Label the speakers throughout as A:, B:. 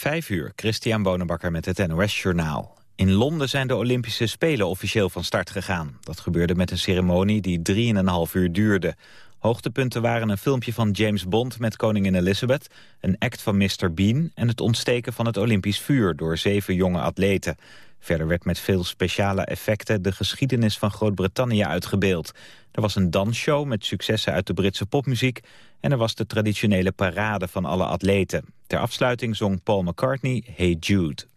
A: Vijf uur, Christian Bonenbakker met het NOS Journaal. In Londen zijn de Olympische Spelen officieel van start gegaan. Dat gebeurde met een ceremonie die 3,5 uur duurde. Hoogtepunten waren een filmpje van James Bond met koningin Elizabeth... een act van Mr. Bean en het ontsteken van het Olympisch vuur... door zeven jonge atleten. Verder werd met veel speciale effecten de geschiedenis van Groot-Brittannië uitgebeeld. Er was een dansshow met successen uit de Britse popmuziek... en er was de traditionele parade van alle atleten. Ter afsluiting zong Paul McCartney Hey Jude.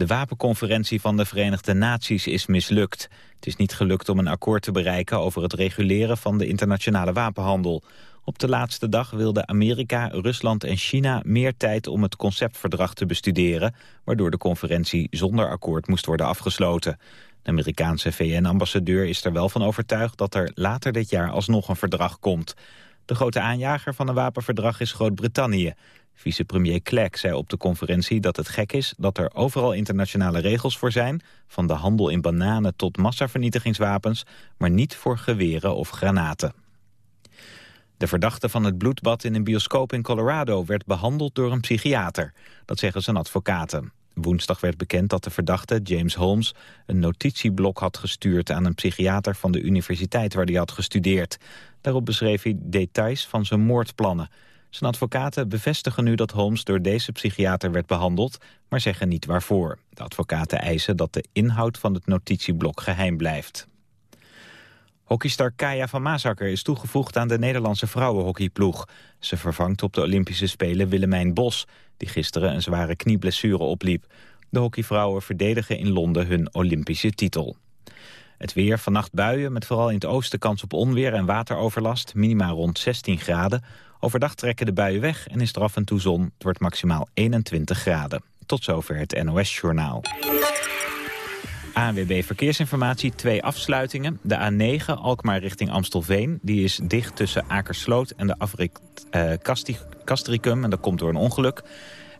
A: De wapenconferentie van de Verenigde Naties is mislukt. Het is niet gelukt om een akkoord te bereiken over het reguleren van de internationale wapenhandel. Op de laatste dag wilden Amerika, Rusland en China meer tijd om het conceptverdrag te bestuderen, waardoor de conferentie zonder akkoord moest worden afgesloten. De Amerikaanse VN-ambassadeur is er wel van overtuigd dat er later dit jaar alsnog een verdrag komt. De grote aanjager van een wapenverdrag is Groot-Brittannië. Vicepremier Clegg zei op de conferentie dat het gek is dat er overal internationale regels voor zijn, van de handel in bananen tot massavernietigingswapens, maar niet voor geweren of granaten. De verdachte van het bloedbad in een bioscoop in Colorado werd behandeld door een psychiater. Dat zeggen zijn advocaten. Woensdag werd bekend dat de verdachte, James Holmes, een notitieblok had gestuurd aan een psychiater van de universiteit waar hij had gestudeerd. Daarop beschreef hij details van zijn moordplannen. Zijn advocaten bevestigen nu dat Holmes door deze psychiater werd behandeld, maar zeggen niet waarvoor. De advocaten eisen dat de inhoud van het notitieblok geheim blijft. Hockeystar Kaya van Maasakker is toegevoegd aan de Nederlandse vrouwenhockeyploeg. Ze vervangt op de Olympische Spelen Willemijn Bos, die gisteren een zware knieblessure opliep. De hockeyvrouwen verdedigen in Londen hun Olympische titel. Het weer, vannacht buien, met vooral in het oosten kans op onweer en wateroverlast, minima rond 16 graden. Overdag trekken de buien weg en is er af en toe zon. Het wordt maximaal 21 graden. Tot zover het NOS-journaal. ANWB Verkeersinformatie, twee afsluitingen. De A9, Alkmaar richting Amstelveen. Die is dicht tussen Akersloot en de afrit uh, Castricum. En dat komt door een ongeluk.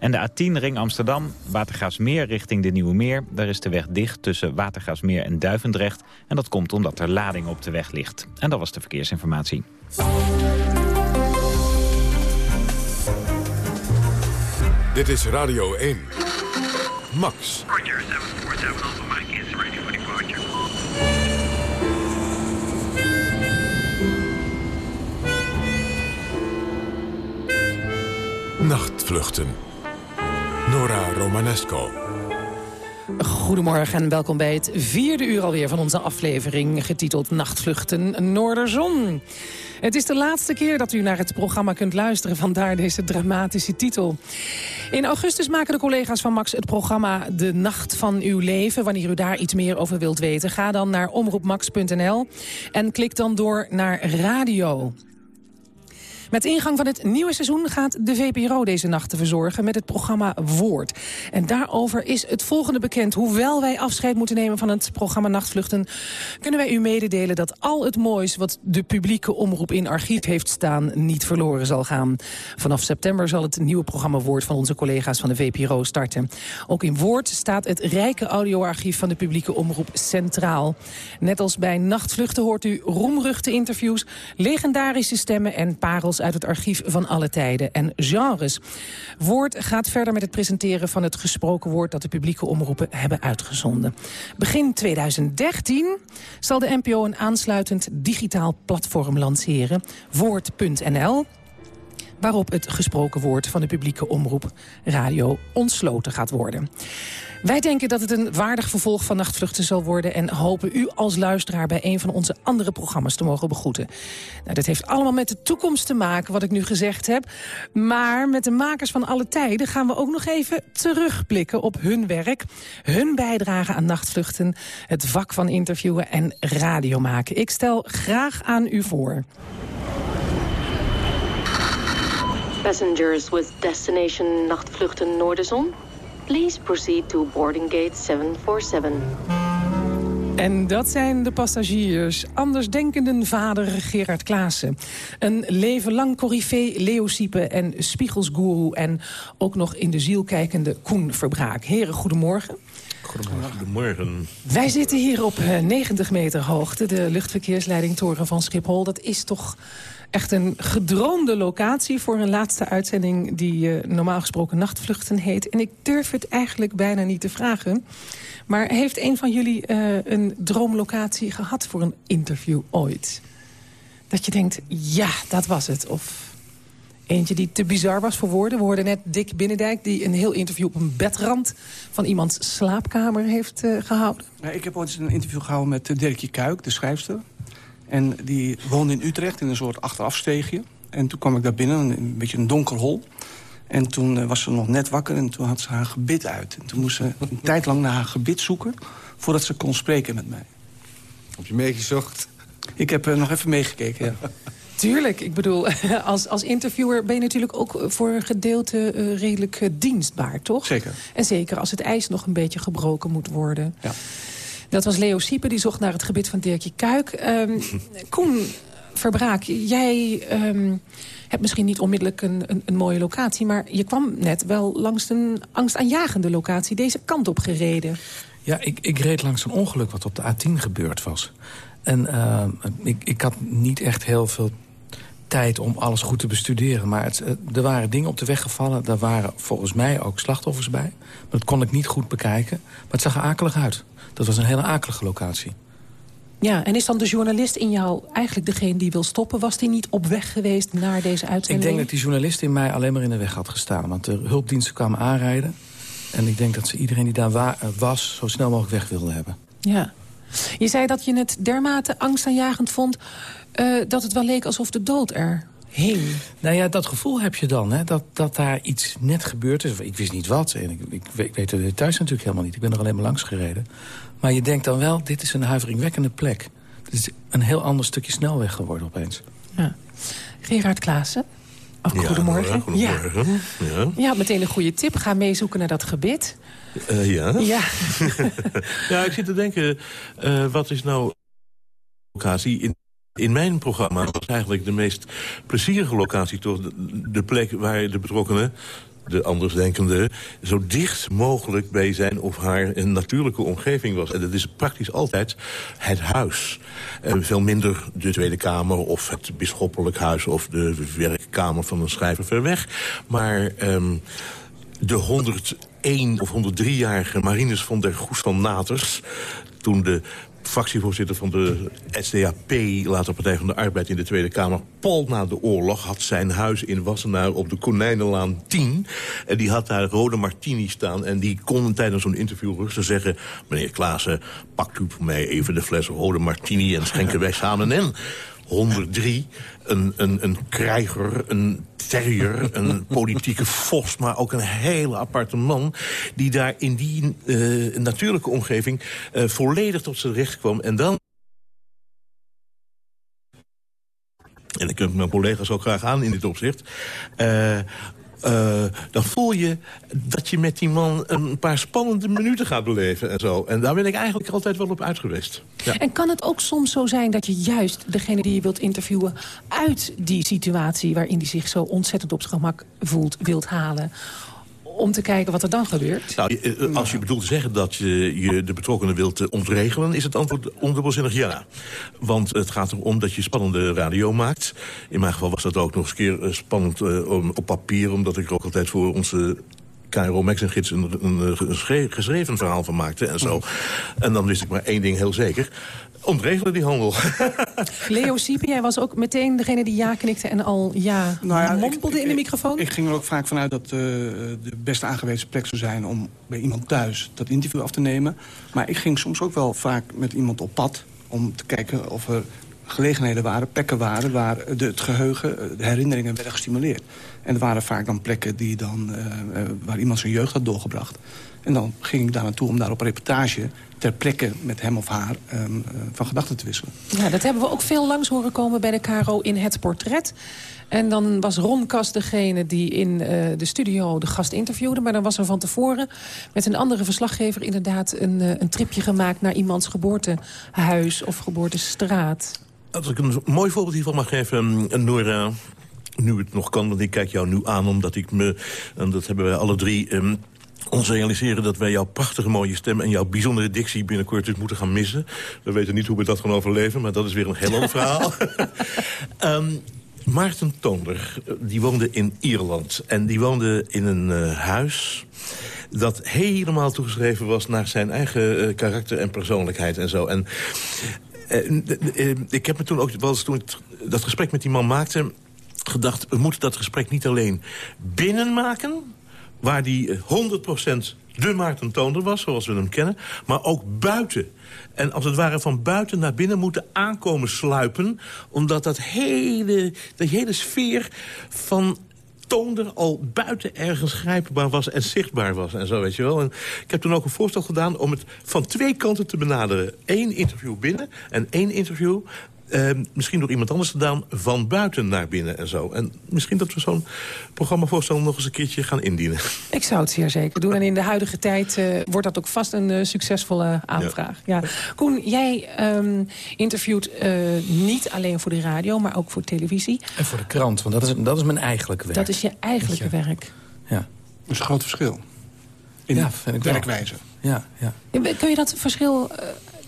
A: En de A10 Ring Amsterdam, Watergaasmeer richting de Nieuwe Meer. Daar is de weg dicht tussen Watergaasmeer en Duivendrecht. En dat komt omdat er lading op de weg ligt. En dat was de verkeersinformatie.
B: Dit is Radio 1. Max.
C: Roger, 747 Alpha Mike is ready for departure.
B: Nachtvluchten. Nora Romanesco.
D: Goedemorgen en welkom bij het vierde uur alweer van onze aflevering... getiteld Nachtvluchten Noorderzon. Het is de laatste keer dat u naar het programma kunt luisteren... vandaar deze dramatische titel. In augustus maken de collega's van Max het programma De Nacht van Uw Leven. Wanneer u daar iets meer over wilt weten, ga dan naar omroepmax.nl... en klik dan door naar radio. Met ingang van het nieuwe seizoen gaat de VPRO deze nachten verzorgen met het programma Woord. En daarover is het volgende bekend. Hoewel wij afscheid moeten nemen van het programma Nachtvluchten... kunnen wij u mededelen dat al het moois wat de publieke omroep in archief heeft staan... niet verloren zal gaan. Vanaf september zal het nieuwe programma Woord van onze collega's van de VPRO starten. Ook in Woord staat het rijke audioarchief van de publieke omroep centraal. Net als bij Nachtvluchten hoort u roemruchte interviews, legendarische stemmen en parels uit het archief van alle tijden en genres. Woord gaat verder met het presenteren van het gesproken woord... dat de publieke omroepen hebben uitgezonden. Begin 2013 zal de NPO een aansluitend digitaal platform lanceren. Woord.nl waarop het gesproken woord van de publieke omroep radio ontsloten gaat worden. Wij denken dat het een waardig vervolg van Nachtvluchten zal worden... en hopen u als luisteraar bij een van onze andere programma's te mogen begroeten. Nou, dat heeft allemaal met de toekomst te maken, wat ik nu gezegd heb. Maar met de makers van alle tijden gaan we ook nog even terugblikken op hun werk. Hun bijdrage aan Nachtvluchten, het vak van interviewen en radio maken. Ik stel graag aan u voor.
E: Passengers with destination Nachtvluchten Noorderzon... Please proceed to boarding gate 747.
D: En dat zijn de passagiers. Andersdenkenden vader Gerard Klaassen. Een leven lang corifee Leo Siepe en spiegelsgoeroe... en ook nog in de ziel kijkende Koen Verbraak. Heren, goedemorgen.
F: Goedemorgen.
D: Wij zitten hier op eh, 90 meter hoogte, de luchtverkeersleidingtoren van Schiphol. Dat is toch echt een gedroomde locatie voor een laatste uitzending... die eh, normaal gesproken nachtvluchten heet. En ik durf het eigenlijk bijna niet te vragen. Maar heeft een van jullie eh, een droomlocatie gehad voor een interview ooit? Dat je denkt, ja, dat was het. Of eentje die te bizar was voor woorden. We hoorden net Dick Binnendijk die een heel interview op een bedrand... van iemands slaapkamer heeft eh, gehouden.
G: Ik heb ooit een interview gehouden met Dirkje Kuik, de schrijfster. En die woonde in Utrecht in een soort achterafsteegje. En toen kwam ik daar binnen, een, beetje een donker hol. En toen eh, was ze nog net wakker en toen had ze haar gebit uit. En toen moest ze een tijd lang naar haar gebit zoeken... voordat ze kon spreken met mij.
F: Heb je meegezocht?
G: Ik heb eh, nog even meegekeken, ja.
D: Tuurlijk, ik bedoel, als, als interviewer ben je natuurlijk ook voor een gedeelte eh, redelijk eh, dienstbaar, toch?
G: Zeker.
D: En zeker als het ijs nog een beetje gebroken moet worden.
G: Ja.
D: Dat was Leo Siepe, die zocht naar het gebit van Dirkje Kuik. Ehm Koen Verbraak, jij ehm, hebt misschien niet onmiddellijk een, een, een mooie locatie... maar je kwam net wel langs een angstaanjagende locatie deze kant op gereden.
H: Ja, ik, ik reed langs een ongeluk wat op de A10 gebeurd was. En uh, ik, ik had niet echt heel veel tijd om alles goed te bestuderen. Maar het, er waren dingen op de weg gevallen. Daar waren volgens mij ook slachtoffers bij. Maar dat kon ik niet goed bekijken. Maar het zag er akelig uit. Dat was een hele akelige locatie.
D: Ja, en is dan de journalist in jou eigenlijk degene die wil stoppen? Was die niet op weg geweest naar deze uitzending?
H: Ik denk dat die journalist in mij alleen maar in de weg had gestaan. Want de hulpdiensten kwamen aanrijden. En ik denk dat ze iedereen die daar was... zo snel mogelijk weg wilde hebben.
D: Ja. Je zei dat je het dermate angstaanjagend vond... Uh, dat het wel leek alsof de dood er hing.
H: Nou ja, dat gevoel heb je dan, hè, dat, dat daar iets net gebeurd is. Ik wist niet wat. En ik, ik, ik weet de details natuurlijk helemaal niet. Ik ben er alleen maar langs gereden. Maar je denkt dan wel, dit is een huiveringwekkende plek. Het is een heel ander stukje snelweg geworden opeens.
D: Ja. Gerard Klaassen. Oh,
F: Ja,
D: goedemorgen.
F: goedemorgen. Ja. Ja.
D: Je had meteen een goede tip. Ga meezoeken naar dat gebit.
F: Eh, ja.
D: Ja.
F: ja, ik zit te denken, eh, wat is nou locatie in... In mijn programma was eigenlijk de meest plezierige locatie... toch de, de plek waar de betrokkenen, de andersdenkende... zo dicht mogelijk bij zijn of haar een natuurlijke omgeving was. En dat is praktisch altijd het huis. En veel minder de Tweede Kamer of het bisschoppelijk huis... of de werkkamer van een schrijver ver weg. Maar... Um, de 101 of 103-jarige Marinus van der Goes van Naters... toen de fractievoorzitter van de SDAP, later Partij van de Arbeid in de Tweede Kamer, pal na de oorlog, had zijn huis in Wassenaar op de Konijnenlaan 10. En die had daar rode martini staan en die kon tijdens zo'n interview rustig zeggen... meneer Klaassen, pakt u voor mij even de fles rode martini en schenken wij samen in. 103, een, een, een krijger, een terrier, een politieke vos... maar ook een hele aparte man... die daar in die uh, natuurlijke omgeving uh, volledig tot zijn recht kwam. En dan... En ik heb mijn collega's ook graag aan in dit opzicht... Uh, uh, dan voel je dat je met die man een paar spannende minuten gaat beleven en zo. En daar ben ik eigenlijk altijd wel op uit geweest. Ja.
D: En kan het ook soms zo zijn dat je juist degene die je wilt interviewen... uit die situatie waarin die zich zo ontzettend op zijn gemak voelt, wilt halen om te kijken wat er dan gebeurt?
F: Nou, als je bedoelt zeggen dat je, je de betrokkenen wilt ontregelen... is het antwoord ondubbelzinnig ja. Want het gaat erom dat je spannende radio maakt. In mijn geval was dat ook nog eens een keer spannend op papier... omdat ik er ook altijd voor onze KRO Max Gids een, een, een, geschreven verhaal van maakte en zo. En dan wist ik maar één ding heel zeker. Ontregelen die handel.
D: Leo Siepe, jij was ook meteen degene die ja knikte en al ja, nou ja mompelde ik, in de microfoon?
G: Ik, ik, ging er ook vaak vanuit dat uh, de beste aangewezen plek zou zijn... om bij iemand thuis dat interview af te nemen. Maar ik ging soms ook wel vaak met iemand op pad... om te kijken of er gelegenheden waren, plekken waren... waar de, het geheugen, de herinneringen werden gestimuleerd. En er waren vaak dan plekken die dan, uh, waar iemand zijn jeugd had doorgebracht. En dan ging ik daar naartoe om daar op reportage ter plekke met hem of haar um, uh, van gedachten te wisselen.
D: Ja, dat hebben we ook veel langs horen komen bij de KRO in het portret. En dan was Ron Kast degene die in uh, de studio de gast interviewde. Maar dan was er van tevoren met een andere verslaggever... inderdaad een, uh, een tripje gemaakt naar iemands geboortehuis of geboortestraat.
F: Als ik een mooi voorbeeld hiervan mag geven, Nora nu het nog kan, want ik kijk jou nu aan... omdat ik me, en dat hebben wij alle drie... Um, ons realiseren dat wij jouw prachtige mooie stem... en jouw bijzondere dictie binnenkort dus moeten gaan missen. We weten niet hoe we dat gaan overleven, maar dat is weer een heel ander verhaal. Ehm, Maarten Toonder, die woonde in Ierland. En die woonde in een eh, huis dat helemaal toegeschreven was... naar zijn eigen eh, karakter en persoonlijkheid en zo. En eh, ik heb me toen ook, wel eens toen ik dat gesprek met die man maakte... gedacht, we moeten dat gesprek niet alleen binnen maken waar die 100% de Maarten Toonder was, zoals we hem kennen... maar ook buiten. En als het ware van buiten naar binnen moeten aankomen sluipen... omdat dat hele, die hele sfeer van Toonder al buiten ergens grijpbaar was en zichtbaar was. En zo, weet je wel. En ik heb toen ook een voorstel gedaan om het van twee kanten te benaderen. Eén interview binnen en één interview uh, misschien door iemand anders gedaan van buiten naar binnen en zo. En misschien dat we zo'n programmavoorstel nog eens een keertje gaan indienen.
D: Ik zou het zeer zeker doen. En in de huidige tijd uh, wordt dat ook vast een uh, succesvolle aanvraag. Ja. ja. Koen, jij um, interviewt niet alleen voor de radio, maar ook voor televisie.
H: En voor de krant, want dat is, dat is mijn eigenlijke werk.
D: Dat is je eigenlijke je... werk.
H: Ja.
G: Dat is een groot verschil. In ja, vind ik werkwijze.
H: Ja, ja.
D: Kun je dat verschil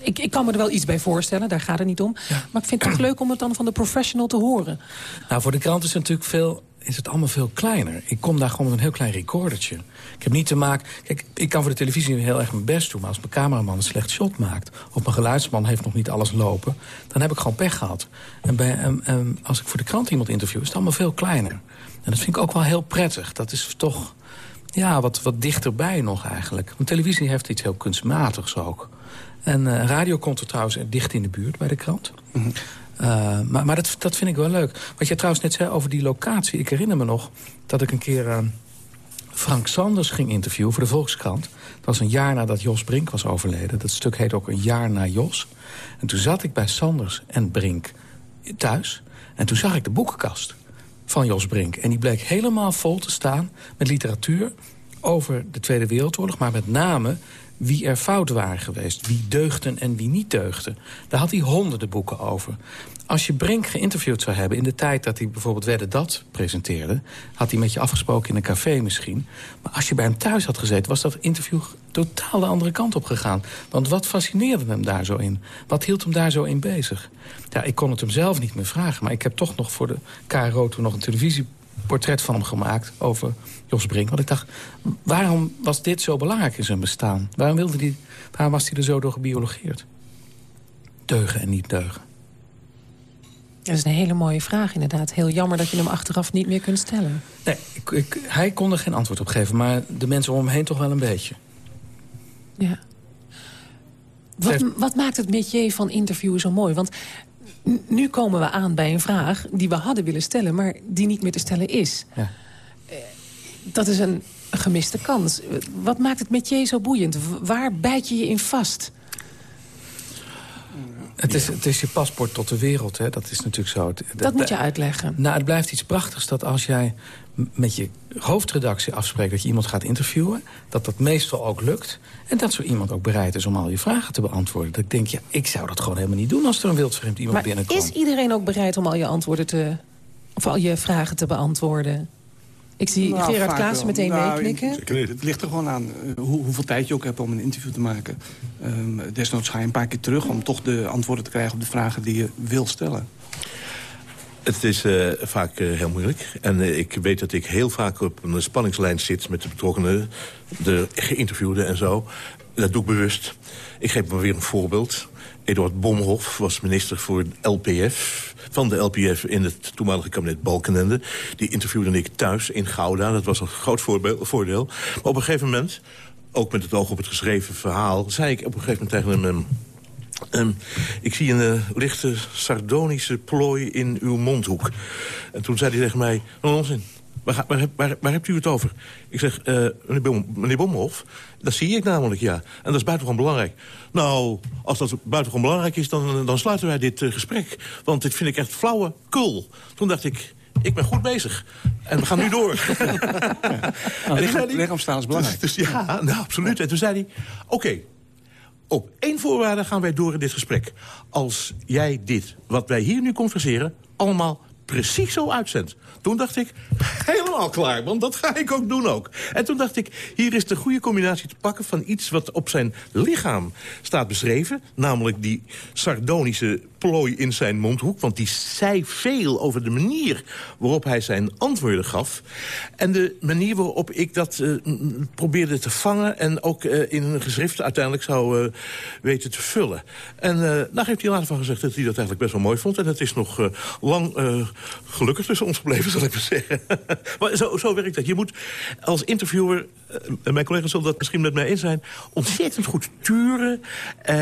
D: ik, ik kan me er wel iets bij voorstellen, daar gaat het niet om. Maar ik vind het toch leuk om het dan van de professional te horen.
H: Nou, voor de krant is het natuurlijk veel is het allemaal veel kleiner. Ik kom daar gewoon met een heel klein recordertje. Ik heb niet te maken... Kijk, ik kan voor de televisie heel erg mijn best doen... maar als mijn cameraman een slecht shot maakt... of mijn geluidsman heeft nog niet alles lopen... dan heb ik gewoon pech gehad. En, bij, en, als ik voor de krant iemand interview... is het allemaal veel kleiner. En dat vind ik ook wel heel prettig. Dat is toch ja, wat, wat dichterbij nog eigenlijk. Want televisie heeft iets heel kunstmatigs ook. En uh, radio komt er trouwens dicht in de buurt bij de krant. Mm -hmm. uh, maar maar dat, dat vind ik wel leuk. Wat jij trouwens net zei over die locatie. Ik herinner me nog dat ik een keer uh, Frank Sanders ging interviewen voor de Volkskrant. Dat was een jaar nadat Jos Brink was overleden. Dat stuk heet ook Een jaar na Jos. En toen zat ik bij Sanders en Brink thuis. En toen zag ik de boekenkast van Jos Brink. En die bleek helemaal vol te staan met literatuur over de Tweede Wereldoorlog... maar met name wie er fout waren geweest. Wie deugden en wie niet deugden. Daar had hij honderden boeken over. Als je Brink geïnterviewd zou hebben in de tijd dat hij bijvoorbeeld Wedde Dat presenteerde... had hij met je afgesproken in een café misschien. Maar als je bij hem thuis had gezeten, was dat interview totaal de andere kant op gegaan. Want wat fascineerde hem daar zo in? Wat hield hem daar zo in bezig? Ja, ik kon het hem zelf niet meer vragen, maar ik heb toch nog voor de KRO toen nog een televisie portret van hem gemaakt over Jos Brink. Want ik dacht, waarom was dit zo belangrijk in zijn bestaan? Waarom, wilde die, waarom was hij er zo door gebiologeerd? Deugen en niet deugen.
D: Dat is een hele mooie vraag inderdaad. Heel jammer dat je hem achteraf niet meer kunt stellen.
H: Nee, ik, ik, hij kon er geen antwoord op geven, maar de mensen om hem heen toch wel een beetje.
D: Ja. Wat, wat maakt het métier van interviewen zo mooi? Want nu komen we aan bij een vraag die we hadden willen stellen... maar die niet meer te stellen is. Ja. Eh, dat is een gemiste kans. Wat maakt het met je zo boeiend? Waar bijt je je in vast?
H: Het is, het is je paspoort tot de wereld, hè? dat is natuurlijk zo. Dat,
D: dat moet je uitleggen.
H: Nou, het blijft iets prachtigs dat als jij met je hoofdredactie afspreekt... dat je iemand gaat interviewen, dat dat meestal ook lukt... en dat zo iemand ook bereid is om al je vragen te beantwoorden. Dat ik denk, ja, ik zou dat gewoon helemaal niet doen... als er een wildvreemd iemand
D: maar
H: binnenkomt.
D: is iedereen ook bereid om al je antwoorden te... of al je vragen te beantwoorden? Ik zie nou, Gerard Klaassen meteen nou, meeknikken.
G: Het ligt er gewoon aan uh, hoe, hoeveel tijd je ook hebt om een interview te maken. Um, desnoods ga je een paar keer terug om toch de antwoorden te krijgen op de vragen die je wil stellen.
F: Het is uh, vaak uh, heel moeilijk. En uh, ik weet dat ik heel vaak op een spanningslijn zit met de betrokkenen. De geïnterviewden en zo. Dat doe ik bewust. Ik geef maar weer een voorbeeld. Eduard Bomhoff was minister voor LPF, van de LPF in het toenmalige kabinet Balkenende. Die interviewde ik thuis in Gouda. Dat was een groot voordeel. Maar op een gegeven moment, ook met het oog op het geschreven verhaal... zei ik op een gegeven moment tegen hem... Um, ik zie een uh, lichte sardonische plooi in uw mondhoek. En toen zei hij tegen mij, onzin. Waar, waar, waar, waar, hebt u het over? Ik zeg, uh, meneer, Bom, meneer Bomhoff, dat zie ik namelijk, ja. En dat is buitengewoon belangrijk. Nou, als dat buitengewoon belangrijk is, dan, dan sluiten wij dit uh, gesprek. Want dit vind ik echt flauwe kul. Toen dacht ik, ik ben goed bezig. En we gaan nu door.
G: ja. nou, lichaam, is belangrijk.
F: Dus, dus, ja, nou, absoluut. En toen zei hij, oké, okay, op één voorwaarde gaan wij door in dit gesprek. Als jij dit, wat wij hier nu converseren, allemaal precies zo uitzendt. Toen dacht ik, helemaal klaar, want dat ga ik ook doen ook. En toen dacht ik, hier is de goede combinatie te pakken... van iets wat op zijn lichaam staat beschreven... namelijk die sardonische plooi in zijn mondhoek... want die zei veel over de manier waarop hij zijn antwoorden gaf... en de manier waarop ik dat uh, probeerde te vangen... en ook uh, in een geschrift uiteindelijk zou uh, weten te vullen. En daar heeft hij later van gezegd dat hij dat eigenlijk best wel mooi vond... en dat is nog lang gelukkig tussen ons gebleven, zal ik maar zeggen. maar zo, zo werkt dat. Je moet als interviewer, en mijn collega's zullen dat misschien met mij in zijn... ontzettend goed turen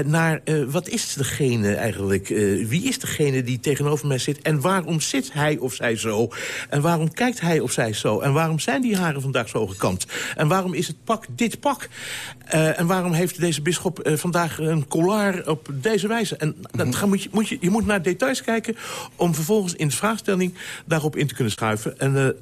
F: naar wat is degene eigenlijk uh, wie is degene die tegenover mij zit... en waarom zit hij of zij zo? En waarom kijkt hij of zij zo? En waarom zijn die haren vandaag zo gekant? En waarom is het pak dit pak? En waarom heeft deze bisschop vandaag een collar op deze wijze? En mm -hmm. moet je, moet je, je moet naar details kijken... om vervolgens in de vraagstelling daarop in te kunnen schuiven. En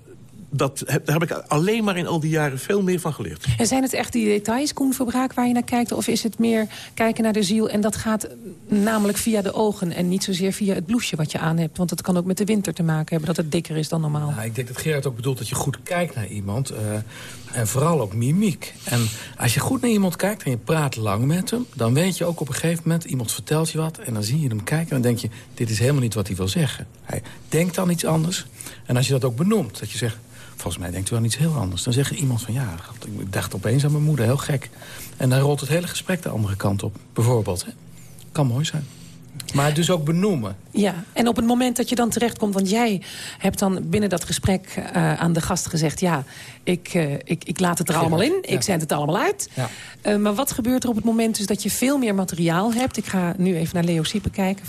F: dat heb, daar heb ik alleen maar in al die jaren veel meer van geleerd.
D: En zijn het echt die details, Koen Verbraak, waar je naar kijkt? Of is het meer kijken naar de ziel en dat gaat namelijk via de ogen... en niet zozeer via het bloesje wat je aan hebt? Want het kan ook met de winter te maken hebben, dat het dikker is dan normaal.
H: Nou, ik denk dat Gerard ook bedoelt dat je goed kijkt naar iemand. Uh, en vooral ook mimiek. En als je goed naar iemand kijkt en je praat lang met hem... dan weet je ook op een gegeven moment, iemand vertelt je wat... en dan zie je hem kijken en dan denk je, dit is helemaal niet wat hij wil zeggen. Hij denkt dan iets anders. En als je dat ook benoemt, dat je zegt volgens mij denkt u wel iets heel anders. Dan zegt iemand van, ja, ik dacht opeens aan mijn moeder, heel gek. En dan rolt het hele gesprek de andere kant op, bijvoorbeeld. Kan mooi zijn. Maar dus ook benoemen.
D: Ja, en op het moment dat je dan terechtkomt... want jij hebt dan binnen dat gesprek uh, aan de gast gezegd... ja, ik, uh, ik, ik laat het er allemaal in, ik zend het allemaal uit. Ja. Uh, maar wat gebeurt er op het moment dus dat je veel meer materiaal hebt? Ik ga nu even naar Leo Siepen kijken.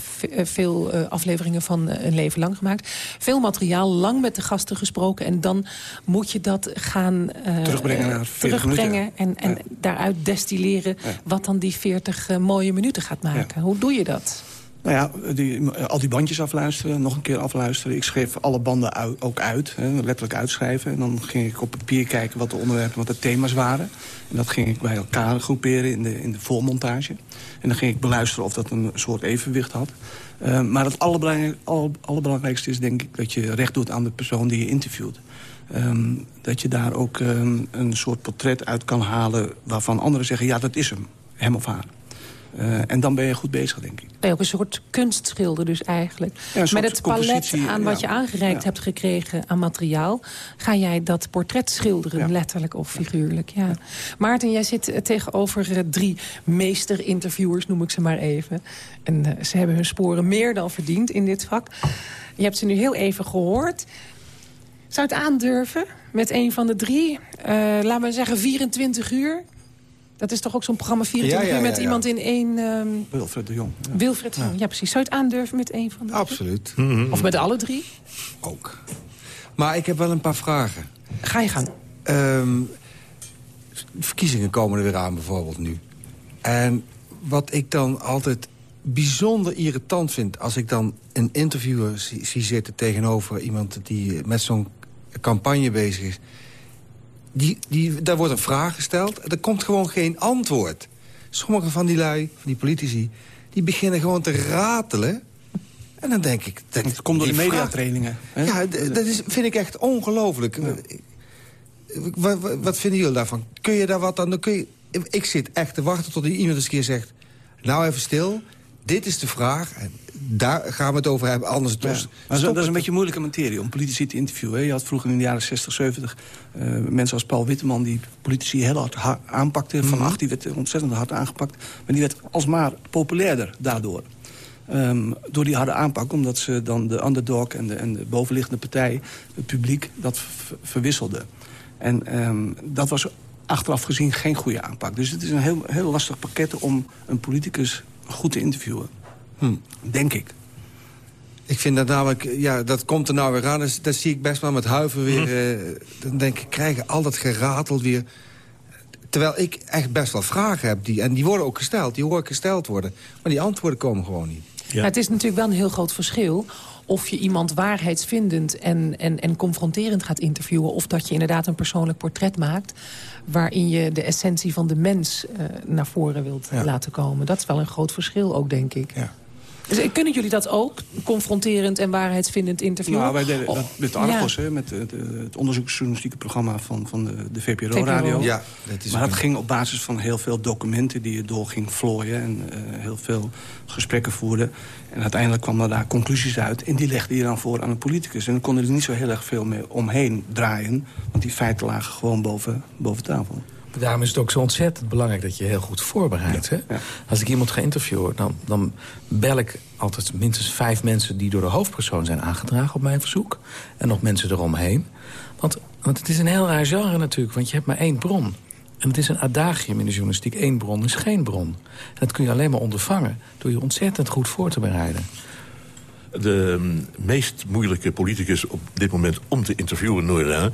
D: Veel afleveringen van Een Leven Lang gemaakt. Veel materiaal, lang met de gasten gesproken... en dan moet je dat gaan
G: terugbrengen, naar
D: terugbrengen en, en ja. daaruit destilleren... wat dan die 40 mooie minuten gaat maken. Hoe doe je dat?
G: Nou ja, die, al die bandjes afluisteren, nog een keer afluisteren. Ik schreef alle banden ook uit, hè, letterlijk uitschrijven. En dan ging ik op papier kijken wat de onderwerpen, wat de thema's waren. En dat ging ik bij elkaar groeperen in de, in de voormontage. En dan ging ik beluisteren of dat een soort evenwicht had. Uh, maar het allerbelangrijk, aller, allerbelangrijkste is denk ik dat je recht doet aan de persoon die je interviewt. Um, dat je daar ook um, een soort portret uit kan halen waarvan anderen zeggen... ja, dat is hem, hem of haar. Uh, en dan ben je goed bezig, denk ik.
D: Ben je ook een soort kunstschilder dus eigenlijk.
G: Ja,
D: Met het palet aan wat ja, je aangereikt ja. hebt gekregen aan materiaal... ga jij dat portret schilderen, letterlijk of figuurlijk. Ja. Maarten, jij zit tegenover uh, drie meester-interviewers, noem ik ze maar even. En uh, ze hebben hun sporen meer dan verdiend in dit vak. Je hebt ze nu heel even gehoord. Zou het aandurven met een van de drie? laten we zeggen 24 uur... Dat is toch ook zo'n programma 24 ja, ja, uur met ja, iemand in één... Um...
G: Wilfred de Jong.
D: Wilfred de Jong, ja precies. Zou je het aandurven met één van de
I: Absoluut.
F: Mm
D: -hmm. Of met alle drie?
I: Ook. Maar ik heb wel een paar vragen.
D: Ga je gang.
I: Um, verkiezingen komen er weer aan bijvoorbeeld nu. En wat ik dan altijd bijzonder irritant vind... als ik dan een interviewer zie, zie zitten tegenover iemand... die met zo'n campagne bezig is die, die, daar wordt een vraag gesteld. Er komt gewoon geen antwoord. Sommige van die lui, van die politici... die beginnen gewoon te ratelen. En dan denk ik...
G: Dat, het komt door de mediatrainingen.
I: Ja, dat is, vind ik echt ongelooflijk. Ja. Wat, wat, vinden jullie daarvan? Kun je daar wat aan... Kun je, ik zit echt te wachten tot iemand eens een keer zegt... nou even stil, dit is de vraag. Daar gaan we het over hebben, anders ja.
G: Maar dat is een beetje moeilijke materie om politici te interviewen. Je had vroeger in de jaren 60, 70 uh, mensen als Paul Witteman... die politici heel hard, aanpakten. Van mm -hmm. Acht die werd ontzettend hard aangepakt. Maar die werd alsmaar populairder daardoor. Um, door die harde aanpak, omdat ze dan de underdog en de, en de bovenliggende partij... het publiek, dat verwisselde. En um, dat was achteraf gezien geen goede aanpak. Dus het is een heel, heel lastig pakket om een politicus goed te interviewen. Hm. Denk ik.
I: Ik vind dat namelijk, ja, dat komt er nou weer aan. Dus, dat zie ik best wel met huiven weer. Hm. Uh, dan denk ik, krijgen al dat geratel weer. Terwijl ik echt best wel vragen heb. Die, en die worden ook gesteld, die hoor ik gesteld worden. Maar die antwoorden komen gewoon niet.
D: Ja. Het is natuurlijk wel een heel groot verschil of je iemand waarheidsvindend en, en, en confronterend gaat interviewen... of dat je inderdaad een persoonlijk portret maakt... waarin je de essentie van de mens uh, naar voren wilt ja. laten komen. Dat is wel een groot verschil ook, denk ik.
I: Ja.
D: Dus kunnen jullie dat ook? Confronterend en waarheidsvindend interviewen?
G: Nou, wij deden
D: Oh,
G: dat met
D: ja.
G: Argos, hè, met het, eh, het onderzoeksjournalistieke programma van, van de, de VPRO-radio.
I: Ja, dat is
G: maar dat ging op basis van heel veel documenten die je door ging vlooien... en eh, heel veel gesprekken voerde. En uiteindelijk kwamen daar conclusies uit. En die legde je dan voor aan een politicus. En dan kon er niet zo heel erg veel mee omheen draaien. Want die feiten lagen gewoon boven, boven tafel.
H: Daarom is het ook zo ontzettend belangrijk dat je heel goed voorbereidt. Hè? Als ik iemand ga interviewen, dan, dan bel ik altijd minstens vijf mensen... die door de hoofdpersoon zijn aangedragen op mijn verzoek. En nog mensen eromheen. Want, want het is een heel raar genre natuurlijk, want je hebt maar één bron. En het is een adagium in de journalistiek. Eén bron is geen bron. En dat kun je alleen maar ondervangen door je ontzettend goed voor te bereiden.
F: De mm, meest moeilijke politicus op dit moment om te interviewen, Noora...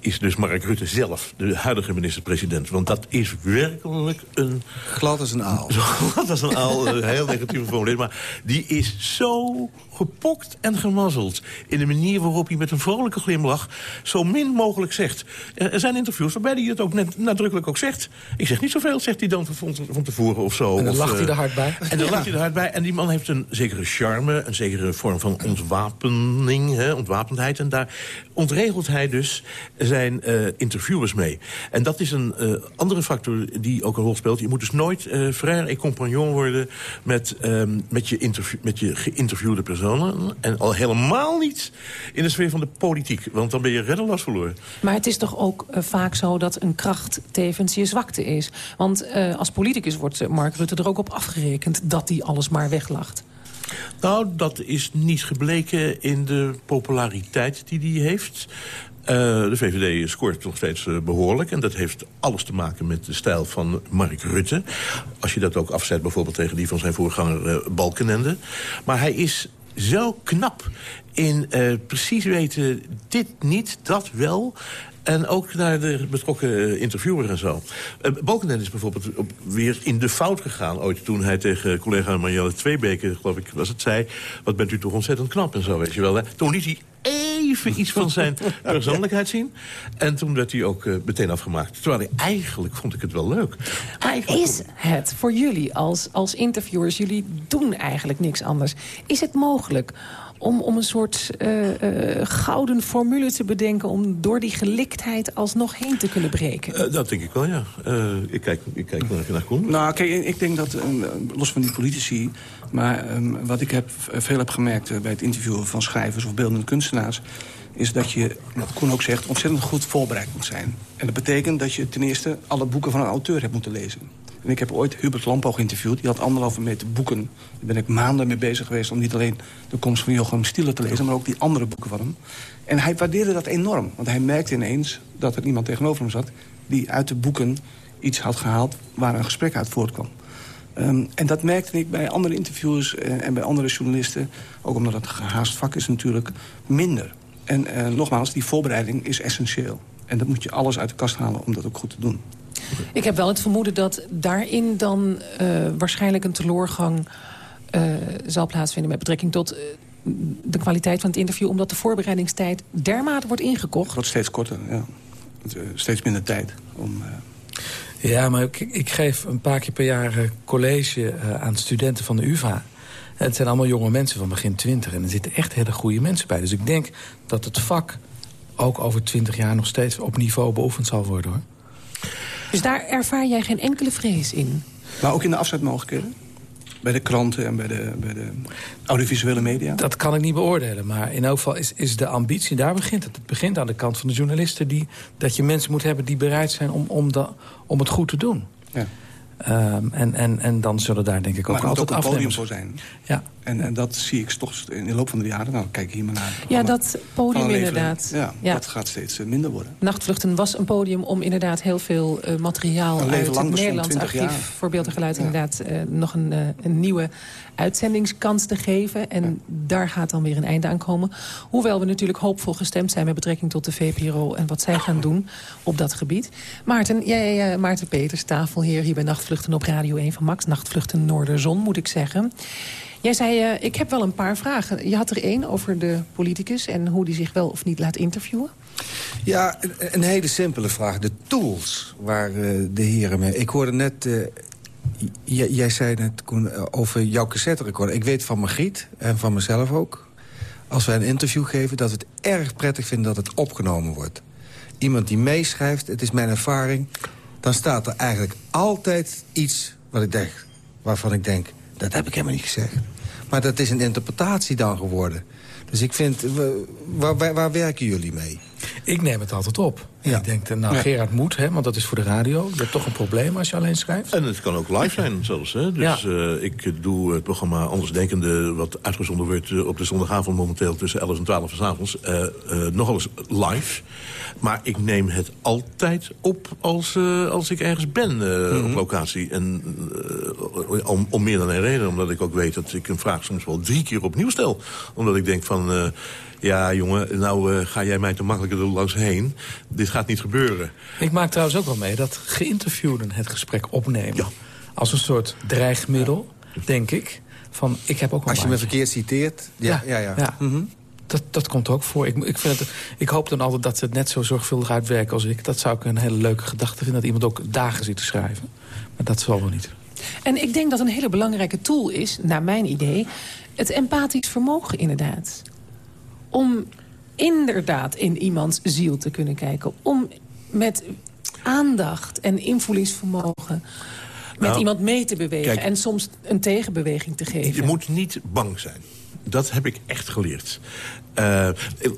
F: is dus Mark Rutte zelf, de huidige minister-president. Want dat is werkelijk een...
I: Glad als een aal.
F: dat is een al een heel negatieve formulering. Maar die is zo gepokt en gemazzeld... in de manier waarop hij met een vrolijke glimlach... zo min mogelijk zegt. Er zijn interviews waarbij hij het ook net nadrukkelijk ook zegt. Ik zeg niet zoveel, zegt hij dan van, van tevoren of zo.
H: En dan
F: Of,
H: lacht hij
F: eh,
H: er hard bij.
F: en dan lacht hij er hard bij. En die man heeft een zekere charme, een zekere vorm van ontwapening, hè, ontwapendheid. En daar ontregelt hij dus zijn eh, interviewers mee. En dat is een eh, andere factor die ook een rol speelt. Je moet dus nooit eh frère et compagnon worden met, ehm, met, je met je geïnterviewde personen. En al helemaal niet in de sfeer van de politiek. Want dan ben je reddeloos verloren.
D: Maar het is toch ook eh, vaak zo dat een kracht tevens je zwakte is. Want eh, als politicus wordt eh, Mark Rutte er ook op afgerekend... dat hij alles maar weglacht.
F: Nou, dat is niet gebleken in de populariteit die hij heeft. Eh, de VVD scoort nog steeds eh, behoorlijk. En dat heeft alles te maken met de stijl van Mark Rutte. Als je dat ook afzet bijvoorbeeld tegen die van zijn voorganger eh, Balkenende. Maar hij is zo knap in precies weten... dit niet, dat wel... En ook naar de betrokken eh, interviewer en zo. Uh, Balkenende is bijvoorbeeld op, weer in de fout gegaan... ooit toen hij tegen collega Marielle Tweebeke, geloof ik, was het, zei... wat bent u toch ontzettend knap en zo, weet je wel. Hè? Toen liet hij even iets van zijn persoonlijkheid zien. En toen werd hij ook uh, meteen afgemaakt. Terwijl hij eigenlijk, vond ik het wel leuk. Eigenlijk
D: Is het voor jullie als, als interviewers... jullie doen eigenlijk niks anders. Is het mogelijk om, om een soort uh, uh, gouden formule te bedenken... om door die geliktheid alsnog heen te kunnen breken?
F: Uh, dat denk ik wel, ja. ik, kijk, ik kijk naar, naar Koen.
G: Nou, kijk, ik denk dat, los van die politici... maar um, wat ik heb, veel heb gemerkt bij het interviewen van schrijvers... of beeldende kunstenaars is dat je, wat Koen ook zegt, ontzettend goed voorbereid moet zijn. En dat betekent dat je ten eerste alle boeken van een auteur hebt moeten lezen. En ik heb ooit Hubert Lampo geïnterviewd. Die had anderhalve meter boeken. Daar ben ik maanden mee bezig geweest om niet alleen de komst van Jochem Stieler te lezen... maar ook die andere boeken van hem. En hij waardeerde dat enorm. Want hij merkte ineens dat er iemand tegenover hem zat... die uit de boeken iets had gehaald waar een gesprek uit voortkwam. Um, en dat merkte ik bij andere interviewers uh, en bij andere journalisten... ook omdat het gehaast vak is natuurlijk, minder. En uh, nogmaals, die voorbereiding is essentieel. En dat moet je alles uit de kast halen om dat ook goed te doen.
D: Ik heb wel het vermoeden dat daarin dan uh, waarschijnlijk een teloorgang uh, zal plaatsvinden... met betrekking tot uh, de kwaliteit van het interview... omdat de voorbereidingstijd dermate wordt ingekocht.
G: Het wordt steeds korter, ja. Steeds minder tijd om...
H: Ja, maar ik, ik, geef een paar keer per jaar college aan studenten van de UvA. Het zijn allemaal jonge mensen van begin twintig. En er zitten echt hele goede mensen bij. Dus ik denk dat het vak ook over twintig jaar nog steeds op niveau beoefend zal worden. hoor.
D: Dus daar ervaar jij geen enkele vrees in?
G: Maar ook in de afzetmogelijkheden? Bij de kranten en bij de, bij de audiovisuele media?
H: Dat kan ik niet beoordelen. Maar in elk geval is, is de ambitie, daar begint het. Het begint aan de kant van de journalisten... Die, dat je mensen moet hebben die bereid zijn om, om, de, om het goed te doen.
G: Ja.
H: Um, en, en, en dan zullen daar denk ik ook
G: maar
H: altijd
G: ook een podium
H: afnemers...
G: voor zijn.
H: Ja.
G: En, en dat zie ik toch in de loop van de jaren. Nou, kijk hier maar naar.
D: Ja, dat podium inderdaad.
G: Ja, ja, dat gaat steeds uh, minder worden.
D: Nachtvluchten was een podium om inderdaad heel veel uh, materiaal... uit het Nederlands archief
G: jaar.
D: voor beeld en geluid... Ja. inderdaad uh, nog een, een, nieuwe uitzendingskans te geven. En ja. daar gaat dan weer een einde aan komen. Hoewel we natuurlijk hoopvol gestemd zijn... met betrekking tot de VPRO en wat zij gaan doen op dat gebied. Maarten, jij, Maarten Peters, tafelheer hier bij Nachtvluchten op Radio 1 van Max. Nachtvluchten Noorderzon, moet ik zeggen. Jij zei, uh, ik heb wel een paar vragen. Je had er één over de politicus en hoe die zich wel of niet laat interviewen.
I: Ja, een, hele simpele vraag. De tools waar uh, de heren mee... Ik hoorde net J- jij zei net, eh, over jouw cassette-recorder. Ik weet van Margriet en van mezelf ook... als wij een interview geven, dat we het erg prettig vinden dat het opgenomen wordt. Iemand die meeschrijft, het is mijn ervaring... dan staat er eigenlijk altijd iets wat ik denk, waarvan ik denk... dat heb ik helemaal niet gezegd. Maar dat is een interpretatie dan geworden. Dus ik vind, waar, waar, waar werken jullie mee?
H: Ik neem het altijd op.
I: Ja.
H: Ik denk, eh, nou,
I: Ja.
H: Gerard moet, hè, want dat is voor de radio. Je hebt toch een probleem als je alleen schrijft.
F: En het kan ook live zijn zelfs. Hè? Dus eh, ik doe het programma Andersdenkende... wat uitgezonden wordt eh, op de zondagavond momenteel... tussen 11 en 12 uur 's avonds. eh eh, nogal eens live. Maar ik neem het altijd op als, eh, als ik ergens ben eh, op locatie. En eh, om, om meer dan één reden. Omdat ik ook weet dat ik een vraag soms wel drie keer opnieuw stel. Omdat ik denk van... ja, jongen, nou eh, ga jij mij te makkelijk er langs heen. Dit gaat niet gebeuren.
H: Ik maak trouwens ook wel mee dat geïnterviewden het gesprek opnemen.
F: Ja.
H: Als een soort dreigmiddel, denk ik. Van, ik heb ook een
I: Als je me verkeerd citeert... Ja, ja, ja.
H: ja.
I: Mhm.
H: Dat, dat komt ook voor. Ik, ik, vind het, ik hoop dan altijd dat ze het net zo zorgvuldig uitwerken als ik. Dat zou ik een hele leuke gedachte vinden. Dat iemand ook dagen zit te schrijven. Maar dat zal wel niet.
D: En ik denk dat een hele belangrijke tool is, naar mijn idee... het empathisch vermogen inderdaad. Om inderdaad in iemands ziel te kunnen kijken. Om met aandacht en invoelingsvermogen... met
F: Nou,
D: iemand mee te bewegen
F: kijk.
D: en soms een tegenbeweging te geven.
F: Je moet niet bang zijn. Dat heb ik echt geleerd. Eh,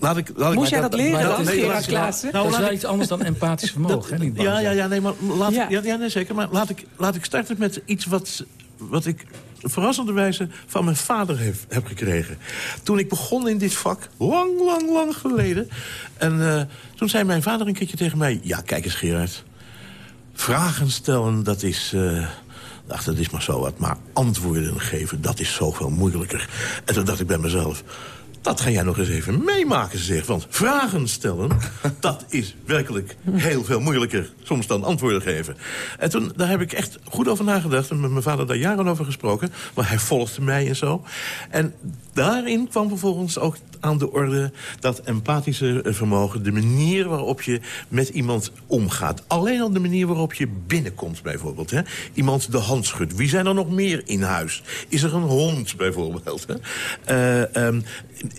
F: laat ik, laat ik
D: Moest
F: maar
D: jij dat leren dan,
H: dat
F: laat ik-
D: Klaassen?
F: Nou,
H: dat is wel
F: ik-
H: iets anders dan empathisch vermogen. bang
F: ja, ja, ja, nee, maar laat,
D: Ja.
F: ja. Ja, nee, zeker. Maar laat ik, laat ik starten met iets wat, wat ik verrassende wijze van mijn vader heb, gekregen. Toen ik begon in dit vak, lang, lang, lang geleden. En eh, toen zei mijn vader een keertje tegen mij... Ja, kijk eens Gerard, vragen stellen, dat is... dacht, dat is maar zo wat. Maar antwoorden geven, dat is zoveel moeilijker. En toen dacht ik bij mezelf... Dat ga jij nog eens even meemaken, ze zegt. Want vragen stellen, dat is werkelijk heel veel moeilijker... soms dan antwoorden geven. En toen, daar heb ik echt goed over nagedacht... en met mijn vader daar jaren over gesproken. Maar hij volgde mij en zo. En daarin kwam vervolgens ook aan de orde... dat empathische vermogen, de manier waarop je met iemand omgaat. Alleen al de manier waarop je binnenkomt, bijvoorbeeld. Hè? Iemand de hand schudt. Wie zijn er nog meer in huis? Is er een hond, bijvoorbeeld? Hè? Eh, ehm,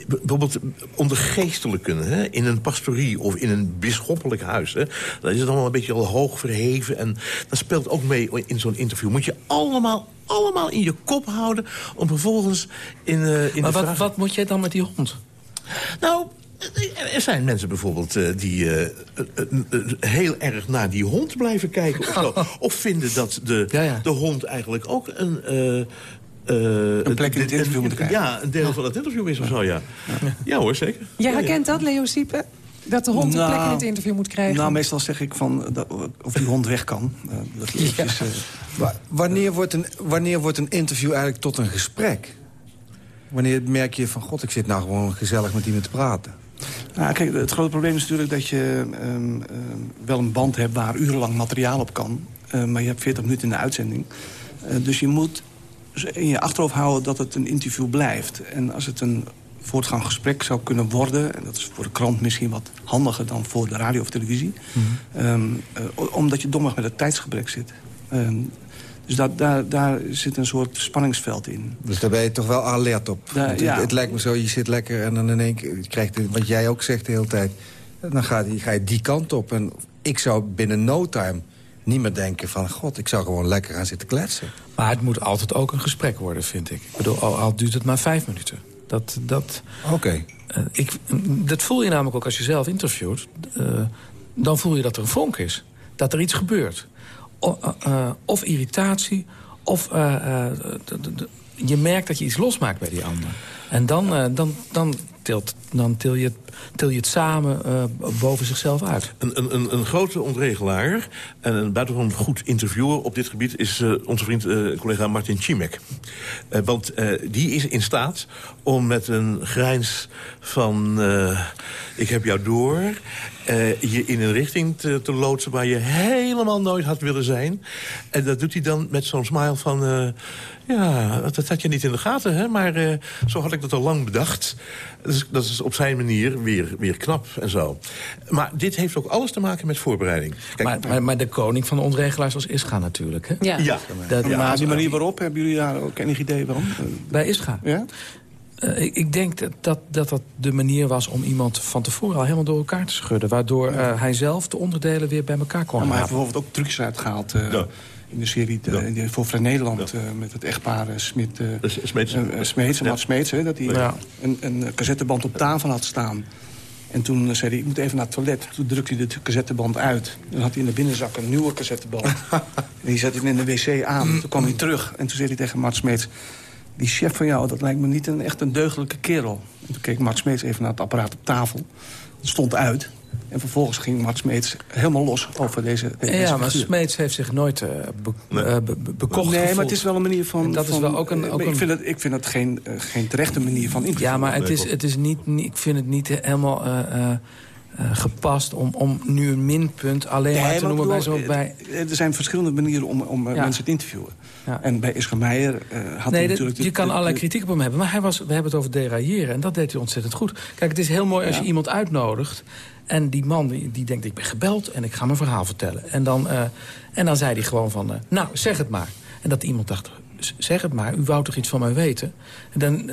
F: bijvoorbeeld onder geestelijken, hè? in een pastorie of in een bisschoppelijk huis. Hè? Dan is het allemaal een beetje al hoog verheven. En dat speelt ook mee in zo'n interview. Moet je allemaal, allemaal in je kop houden... om vervolgens in, eh in
H: Maar
F: de
H: wat,
F: vraag...
H: wat moet jij dan met die hond?
F: Nou, er zijn mensen bijvoorbeeld eh, die eh, eh, heel erg naar die hond blijven kijken. Of, zo. of vinden dat de,
H: Ja, ja.
F: de hond eigenlijk ook een...
G: Een plek in het interview moet krijgen.
F: Ja, een deel van het interview is of zo, ja. Ja hoor, zeker.
D: Jij
F: Ja, ja.
D: herkent dat, Leo Siepe? Dat de hond een
G: Nou,
D: plek in het interview moet krijgen?
G: Nou, meestal zeg ik van, dat, of die hond weg kan. Dat eventjes, eh,
I: Wa- Wanneer wordt, een, wanneer wordt een interview eigenlijk tot een gesprek? Wanneer merk je van, god, ik zit nou gewoon gezellig met iemand te praten?
G: Nou, kijk, het grote probleem is natuurlijk dat je ehm, ehm, wel een band hebt waar urenlang materiaal op kan. Eh, maar je hebt 40 minuten in de uitzending. Eh, dus je moet in je achterhoofd houden dat het een interview blijft. En als het een voortgang gesprek zou kunnen worden... en dat is voor de krant misschien wat handiger dan voor de radio of televisie... ehm, eh, omdat je domweg met het tijdsgebrek zit. Dus dat, daar, daar zit een soort spanningsveld in.
I: Dus daar ben je toch wel alert op.
G: Ja.
I: het, het lijkt me zo, je zit lekker en dan in één keer... je krijgt het- wat jij ook zegt de hele tijd... dan ga je, ga je die kant op. En ik zou binnen no time niet meer denken van... god, ik zou gewoon lekker gaan zitten kletsen.
H: Maar het moet altijd ook een gesprek worden, vind ik. Ik bedoel, al, al duurt het maar vijf minuten. Dat, dat,
I: Oké.
H: eh, ik, dat voel je namelijk ook als je zelf interviewt. Eh, dan voel je dat er een vonk is. Dat er iets gebeurt. Eh, eh, of irritatie, of eh, je merkt dat je iets losmaakt bij die ander. En dan, dan, dan, tilt, dan til, je het, til je het samen boven zichzelf uit.
F: Een, een, een, grote ontregelaar en een buitengewoon goed interviewer op dit gebied... is onze vriend, collega Martin Cimek. Eh, want die is in staat om met een grijns van... ik heb jou door, eh, je in een richting te, te loodsen... waar je helemaal nooit had willen zijn. En dat doet hij dan met zo'n smile van... eh, ja, dat had je niet in de gaten, hè? maar eh, zo had ik dat al lang bedacht. is, dat is op zijn manier weer, weer knap en zo. Maar dit heeft ook alles te maken met voorbereiding. Kijk,
H: Maar, maar, maar de koning van de onregelaars was Ischa natuurlijk. Hè?
D: Ja.
F: ja,
H: Dat,
G: Ja,
H: maar
G: die manier waarop, hebben jullie daar ook enig idee waarom?
H: Bij Ischa.
G: Ja?
H: Eh, ik, ik denk dat dat, dat dat de manier was om iemand van tevoren al helemaal door elkaar te schudden. Waardoor eh, hij zelf de onderdelen weer bij elkaar kon
G: Ja, maar hij heeft bijvoorbeeld ook trucs uitgehaald eh,
F: Ja.
G: in de serie de, de- voor Vrij Nederland...
F: Ja.
G: eh, met het echtpaar Smit,
F: Smeets.
G: Smeets. Mart Smeets. hè, dat hij
H: Ja.
G: een, een cassetteband op tafel had staan. En toen zei hij, ik moet even naar het toilet. Toen drukte hij de cassetteband uit. Dan had hij in de binnenzak een nieuwe cassetteband. en die zette hij in de wc aan. Toen kwam hij terug. En toen zei hij tegen Mart Smeets... Die chef van jou, dat lijkt me niet een, echt een deugdelijke kerel. En toen keek Mart Smeets even naar het apparaat op tafel. Het stond uit. En vervolgens ging Mart Smeets helemaal los over deze, deze
H: Ja, maar
G: figuur.
H: Smeets heeft zich nooit eh, be,
F: Nee.
H: eh, be- be- bekocht
G: Nee,
H: gevoeld.
G: maar het is wel een manier van...
H: En dat is wel ook een-
G: eh,
H: ook
G: ik, vind het, ik vind het geen, geen terechte manier van interviewen.
H: Ja, maar het is, het is niet, niet- ik vind het niet helemaal eh, gepast om, om nu een minpunt alleen maar te noemen bij zo bij...
G: eh, Er zijn verschillende manieren om, om eh,
H: Ja.
G: mensen te interviewen.
H: Ja.
G: En bij Isra Meijer eh, had hij
H: Nee,
G: natuurlijk...
H: je kan allerlei kritiek op hem hebben. Maar hij was, we hebben het over derailleren. En dat deed hij ontzettend goed. Kijk, het is heel mooi als
G: Ja.
H: je iemand uitnodigt. En die man die, die denkt, ik ben gebeld en ik ga mijn verhaal vertellen. En dan, eh, en dan zei hij gewoon van, nou, zeg het maar. En dat iemand dacht, "Z- zeg het maar, u wou toch iets van mij weten? En dan...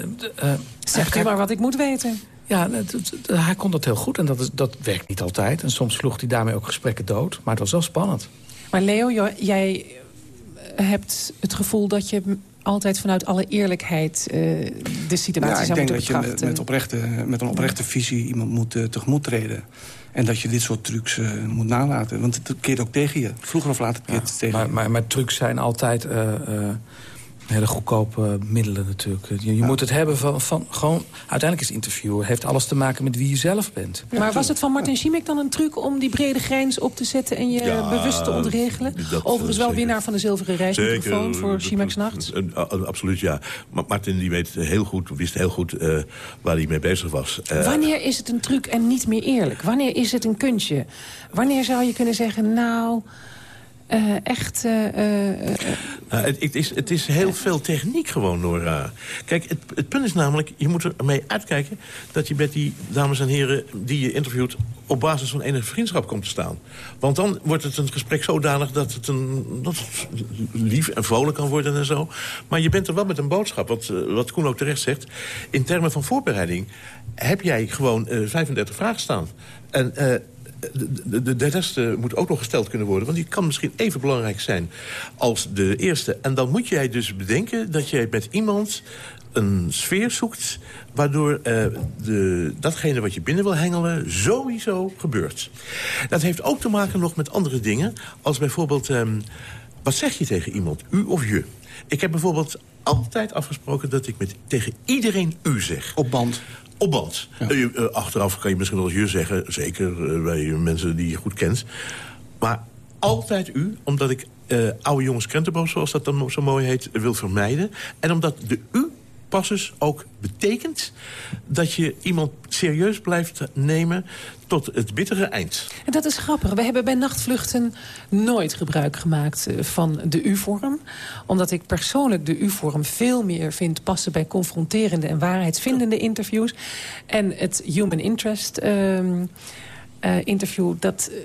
D: Zeg u maar wat ik moet weten.
H: Ja, het- het- het- hij kon dat heel goed. En dat, is, dat werkt niet altijd. En soms sloeg hij daarmee ook gesprekken dood. Maar het was wel spannend.
D: Maar Leo, jij hebt het gevoel dat je altijd vanuit alle eerlijkheid eh, de situatie
G: Ja, ik
D: zou
G: denk
D: moeten
G: dat je met,
D: betrachten.
G: met, oprechte, met een oprechte visie iemand moet eh, tegemoet treden. En dat je dit soort trucs eh, moet nalaten. Want het keert ook tegen je. Vroeger of later keert het tegen
H: Maar,
G: je.
H: maar, maar trucs zijn altijd eh, eh, hele goedkope middelen natuurlijk. Je, je moet het hebben van, van gewoon... Uiteindelijk is interviewen heeft alles te maken met wie je zelf bent.
D: Maar was het van Martin Schimek dan een truc om die brede grijns op te zetten... en je
F: Ja,
D: bewust te ontregelen?
F: dat,
D: Overigens wel
F: zeker.
D: winnaar van de zilveren reismicrofoon voor Schimek's Nacht.
F: Een- een- Absoluut, ja. Maar Martin die weet heel goed, wist heel goed eh, waar hij mee bezig was. Eh,
D: Wanneer is het een truc en niet meer eerlijk? Wanneer is het een kunstje? Wanneer zou je kunnen zeggen, nou, eh, echt... eh, eh,
F: Nou, het, het is, het is heel veel techniek gewoon, Nora. Kijk, het, het punt is namelijk, je moet ermee uitkijken... dat je met die dames en heren die je interviewt... op basis van enige vriendschap komt te staan. Want dan wordt het een gesprek zodanig dat het, een, dat lief en vrolijk kan worden en zo. Maar je bent er wel met een boodschap. Want eh, wat Koen ook terecht zegt... in termen van voorbereiding heb jij gewoon eh, 35 vragen staan. En... de, de, moet ook nog gesteld kunnen worden. Want die kan misschien even belangrijk zijn als de eerste. En dan moet jij dus bedenken dat jij met iemand een sfeer zoekt... waardoor eh, de, datgene wat je binnen wil hengelen sowieso gebeurt. Dat heeft ook te maken nog met andere dingen. Als bijvoorbeeld, ehm, wat zeg je tegen iemand? U of je? Ik heb bijvoorbeeld altijd afgesproken dat ik met, tegen iedereen u zeg.
G: Op band.
F: Op band. Eh, eh, achteraf kan je misschien wel eens je zeggen. Zeker eh, bij mensen die je goed kent. Maar altijd u, omdat ik oude jongens krentenboom, zoals dat dan zo mooi heet, wil vermijden. En omdat de u passus ook betekent dat je iemand serieus blijft nemen tot het bittere eind.
D: En dat is grappig. We hebben bij nachtvluchten nooit gebruik gemaakt eh, van de U-vorm. Omdat ik persoonlijk de U-vorm veel meer vind passen... bij confronterende en waarheidsvindende interviews. En het human interest ehm, eh, interview... dat, eh,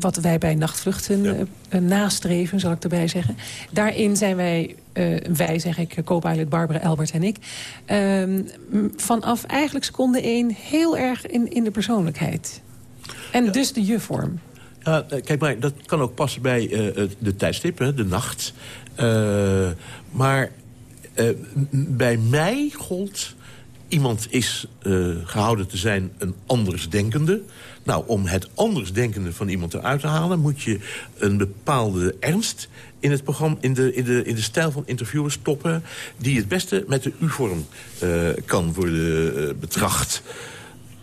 D: wat wij bij nachtvluchten
F: Ja.
D: nastreven, zal ik erbij zeggen. Daarin zijn wij, eh, wij zeg ik, eh, co-pilot Barbara Elbert en ik... ehm, vanaf eigenlijk seconde één heel erg in, in de persoonlijkheid. En dus de je-vorm.
F: Ja, eh, kijk maar, dat kan ook passen bij het- de tijdstip, hè, de nacht. Maar bij mij gold... iemand is eh, gehouden te zijn een andersdenkende. Nou, om het andersdenkende van iemand eruit te halen... moet je een bepaalde ernst in het programma, in de, in de, in de stijl van interviewers stoppen... die het beste met de U-vorm eh, kan worden eh, betracht.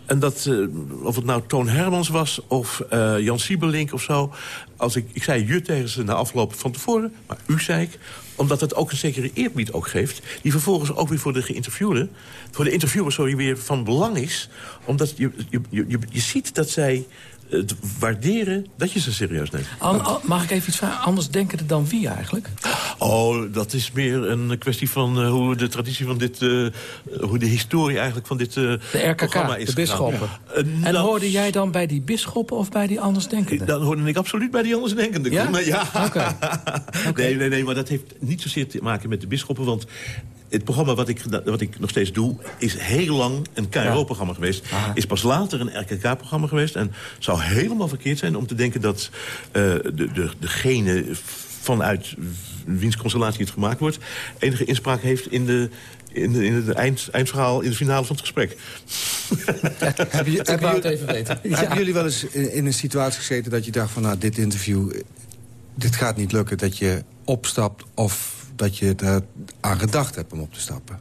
F: En dat, eh, of het nou Toon Hermans was of Jan Siebelink of zo. Als ik, ik zei je tegen ze na afloop van tevoren, maar u zei ik. Omdat het ook een zekere eerbied ook geeft. Die vervolgens ook weer voor de geïnterviewde, voor de interviewer sorry, weer van belang is. Omdat je, je, je, je, je ziet dat zij het waarderen dat je ze serieus neemt.
H: An- an- mag ik even iets vragen? Anders denken dan wie eigenlijk?
F: Oh, dat is meer een kwestie van uh, hoe de traditie van dit... Uh, hoe de historie eigenlijk van dit uh,
H: De RKK, de bisschoppen. Ja. en nou, hoorde jij dan bij die bisschoppen of bij die andersdenkenden?
F: Dan hoorde ik absoluut bij die andersdenkenden.
H: Ja?
F: ja.
H: Okay.
F: okay. Nee, nee, nee, maar dat heeft niet zozeer te maken met de bisschoppen, want het programma wat ik, wat ik nog steeds doe... is heel lang een KRO-programma geweest. Aha. Is pas later een RKK-programma geweest. En zou helemaal verkeerd zijn om te denken dat uh, de, de, degene vanuit wiens constellatie het gemaakt wordt... enige inspraak heeft in de, in, de, in het eind, eindverhaal, in de finale van het gesprek.
H: heb je, heb je, het even weten. Ja.
I: Hebben jullie wel eens in, in, een situatie gezeten dat je dacht van... nou, dit interview, dit gaat niet lukken, dat je opstapt of dat je er aan gedacht hebt om op te stappen?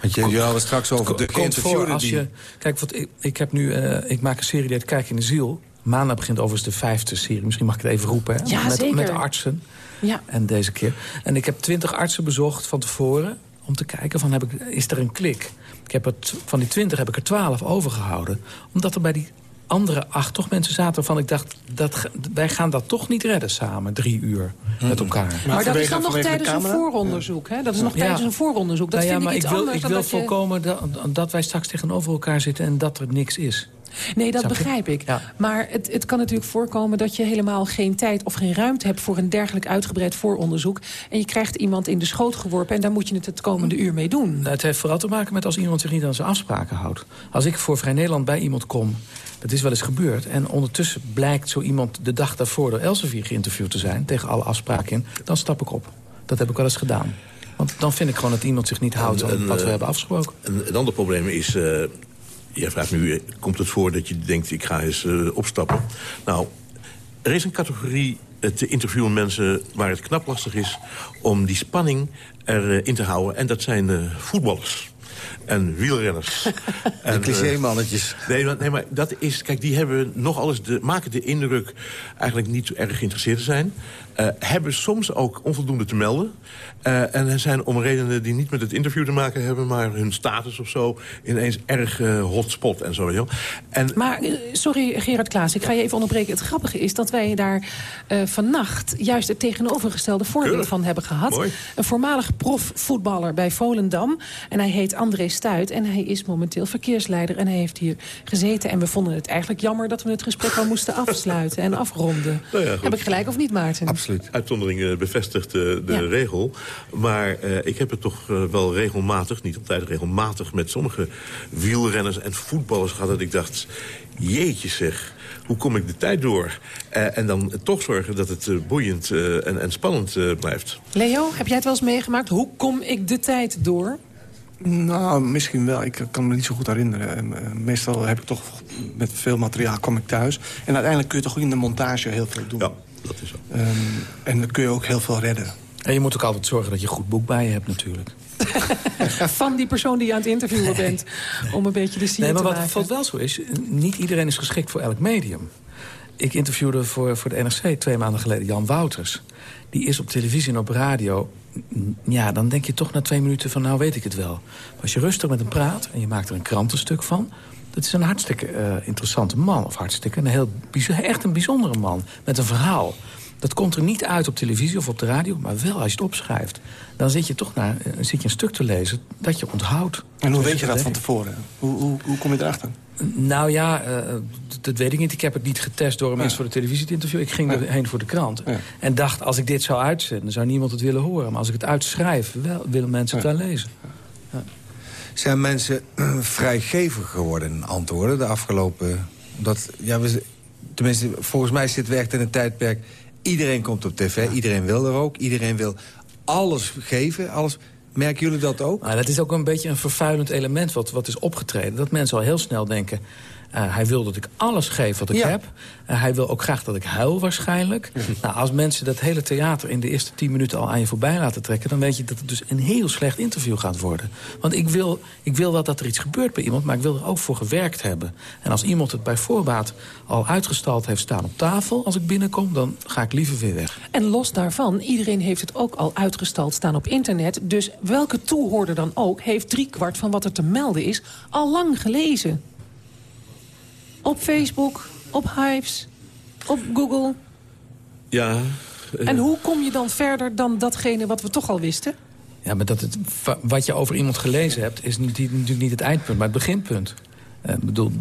I: Want je, je had het straks over de
H: voor als je Kijk, wat ik, ik, heb nu, uh, ik maak een serie die heet Kijk in de Ziel. Maandag begint overigens de vijfde serie. Misschien mag ik het even roepen. Hè?
D: Ja,
H: met,
D: zeker.
H: met artsen.
D: Ja.
H: En deze keer. En ik heb twintig artsen bezocht van tevoren. Om te kijken, van, heb ik, is er een klik? Ik heb het, van die twintig heb ik er twaalf overgehouden. Omdat er bij die andere acht toch mensen zaten waarvan ik dacht... Dat, wij gaan dat toch niet redden samen, drie uur met elkaar.
D: Maar, maar dat is dan nog tijdens een vooronderzoek, hè? Dat is nog ja. tijdens een vooronderzoek. Dat
H: nou ja,
D: vind
H: maar
D: ik iets
H: wil,
D: anders
H: ik
D: dan
H: wil
D: dat je...
H: voorkomen dat, dat wij straks tegenover elkaar zitten... en dat er niks is.
D: Nee, dat begrijp ik.
H: Ja.
D: Maar het, het kan natuurlijk voorkomen dat je helemaal geen tijd of geen ruimte hebt... voor een dergelijk uitgebreid vooronderzoek. En je krijgt iemand in de schoot geworpen... en daar moet je het het komende uur mee doen.
H: Nou, het heeft vooral te maken met als iemand zich niet aan zijn afspraken houdt. Als ik voor Vrij Nederland bij iemand kom... Dat is wel eens gebeurd. En ondertussen blijkt zo iemand de dag daarvoor door Elsevier geïnterviewd te zijn... tegen alle afspraken in, dan stap ik op. Dat heb ik wel eens gedaan. Want dan vind ik gewoon dat iemand zich niet houdt aan wat we
F: eh,
H: hebben afgesproken.
F: Een, een ander probleem is... Uh, jij vraagt nu, eh, komt het voor dat je denkt, ik ga eens uh, opstappen? Nou, er is een categorie te interviewen mensen waar het knap lastig is... om die spanning erin in te houden. En dat zijn uh, voetballers en wielrenners.
I: De cliché-mannetjes.
F: Uh, nee, nee, maar dat is... Kijk, die hebben nog alles de, maken de indruk eigenlijk niet zo erg geïnteresseerd te zijn. Uh, hebben soms ook onvoldoende te melden. Uh, en zijn om redenen die niet met het interview te maken hebben... maar hun status of zo ineens erg uh, hotspot en zo. Joh. En,
D: maar, sorry Gerard Klaas, ik ga je even onderbreken. Het grappige is dat wij daar vannacht... juist het tegenovergestelde voorbeeld
F: Keurig.
D: van hebben gehad.
F: Mooi.
D: Een voormalig profvoetballer bij Volendam. En hij heet André Stuit. En hij is momenteel verkeersleider. En hij heeft hier gezeten. En we vonden het eigenlijk jammer dat we het gesprek al moesten afsluiten en afronden.
F: Nou ja.
D: Heb ik gelijk of niet, Maarten?
I: Absoluut.
F: Uitzondering bevestigt uh, de
D: Ja.
F: regel. Maar uh, ik heb het toch uh, wel regelmatig, niet altijd regelmatig... met sommige wielrenners en voetballers gehad dat ik dacht... jeetje zeg, hoe kom ik de tijd door? Uh, en dan toch zorgen dat het uh, boeiend uh, en, en spannend uh, blijft.
D: Leo, heb jij het wel eens meegemaakt? Hoe kom ik de tijd door?
G: Nou, misschien wel. Ik kan me niet zo goed herinneren. Uh, Meestal heb ik toch met veel materiaal kom ik thuis. En uiteindelijk kun je toch in de montage heel veel doen.
F: Ja, dat is zo.
G: Um, en dan kun je ook heel veel redden.
H: En je moet ook altijd zorgen dat je een goed boek bij je hebt natuurlijk.
D: Van die persoon die je aan het interviewen bent. Om een beetje de sier
H: Nee, maar
D: te
H: wat
D: maken.
H: wat wel zo is, niet iedereen is geschikt voor elk medium. Ik interviewde voor, voor de NRC twee maanden geleden Jan Wouters. Die is op televisie en op radio... Ja, dan denk je toch na twee minuten van nou weet ik het wel. Als je rustig met hem praat en je maakt er een krantenstuk van... dat is een hartstikke uh, interessante man. Of hartstikke, een heel, echt een bijzondere man. Met een verhaal. Dat komt er niet uit op televisie of op de radio, maar wel als je het opschrijft. Dan zit je toch naar, uh, zit je een stuk te lezen dat je onthoudt.
G: En hoe weet je
H: zit
G: dat van tevoren? Hoe, hoe, hoe kom je erachter?
H: Nou ja, uh, dat weet ik niet. Ik heb het niet getest door
G: Ja.
H: eens voor de televisie te interviewen. Ik ging
G: Ja.
H: erheen voor de krant.
G: Ja.
H: En dacht, als ik dit zou uitzenden, zou niemand het willen horen. Maar als ik het uitschrijf, wel, willen mensen het
G: Ja.
H: wel lezen.
I: Zijn mensen eh, vrijgevig geworden in antwoorden de afgelopen... Dat, ja, we, tenminste, volgens mij zitten we echt in een tijdperk... iedereen komt op tv, iedereen wil er ook. Iedereen wil alles geven, alles... Merken jullie dat ook?
H: Maar dat is ook een beetje een vervuilend element wat, wat is opgetreden. Dat mensen al heel snel denken... Uh, hij wil dat ik alles geef wat ik
I: Ja.
H: heb. Uh, hij wil ook graag dat ik huil waarschijnlijk. Nou, als mensen dat hele theater in de eerste tien minuten al aan je voorbij laten trekken... dan weet je dat het dus een heel slecht interview gaat worden. Want ik wil, ik wil wel dat er iets gebeurt bij iemand... maar ik wil er ook voor gewerkt hebben. En als iemand het bij voorbaat al uitgestald heeft staan op tafel... als ik binnenkom, dan ga ik liever weer weg.
D: En los daarvan, iedereen heeft het ook al uitgestald staan op internet. Dus welke toehoorder dan ook heeft driekwart van wat er te melden is... al lang gelezen. Op Facebook, op Hives, op Google.
F: Ja, Eh,
D: En hoe kom je dan verder dan datgene wat we toch al wisten?
H: Ja, maar dat het, wa- wat je over iemand gelezen hebt... is niet, natuurlijk niet het eindpunt, maar het beginpunt. Eh, Ik bedoel,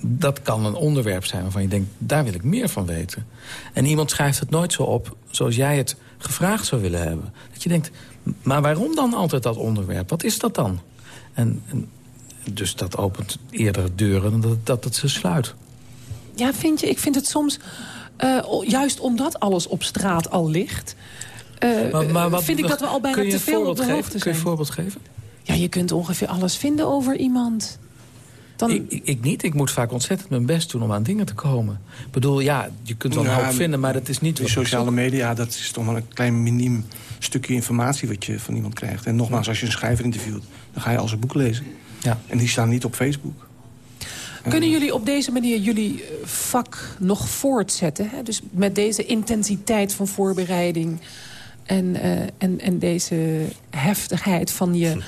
H: dat kan een onderwerp zijn waarvan je denkt... daar wil ik meer van weten. En iemand schrijft het nooit zo op zoals jij het gevraagd zou willen hebben. Dat je denkt, maar waarom dan altijd dat onderwerp? Wat is dat dan? En, en dus dat opent eerder deuren dan dat, dat het ze sluit.
D: Ja, vind je? Ik vind het soms, eh, juist omdat alles op straat al ligt... eh,
H: Maar, maar wat-
D: vind ik dat we al bijna te veel op de
H: geven?
D: hoogte
H: Kun je een
D: zijn.
H: voorbeeld geven?
D: Ja, je kunt ongeveer alles vinden over iemand. Dan,
H: Ik, ik, ik niet. Ik moet vaak ontzettend mijn best doen om aan dingen te komen. Ik bedoel, ja, je kunt wel een hoop vinden, maar dat is niet... Ik
G: sociale media, dat is toch wel een klein miniem stukje informatie... wat je van iemand krijgt. En nogmaals, als je een schrijver interviewt, dan ga je al zijn boek lezen.
H: Ja.
G: En die staan niet op Facebook.
D: Kunnen jullie op deze manier jullie eh, vak nog voortzetten? Hè? Dus met deze intensiteit van voorbereiding... en, eh, en, en deze heftigheid van je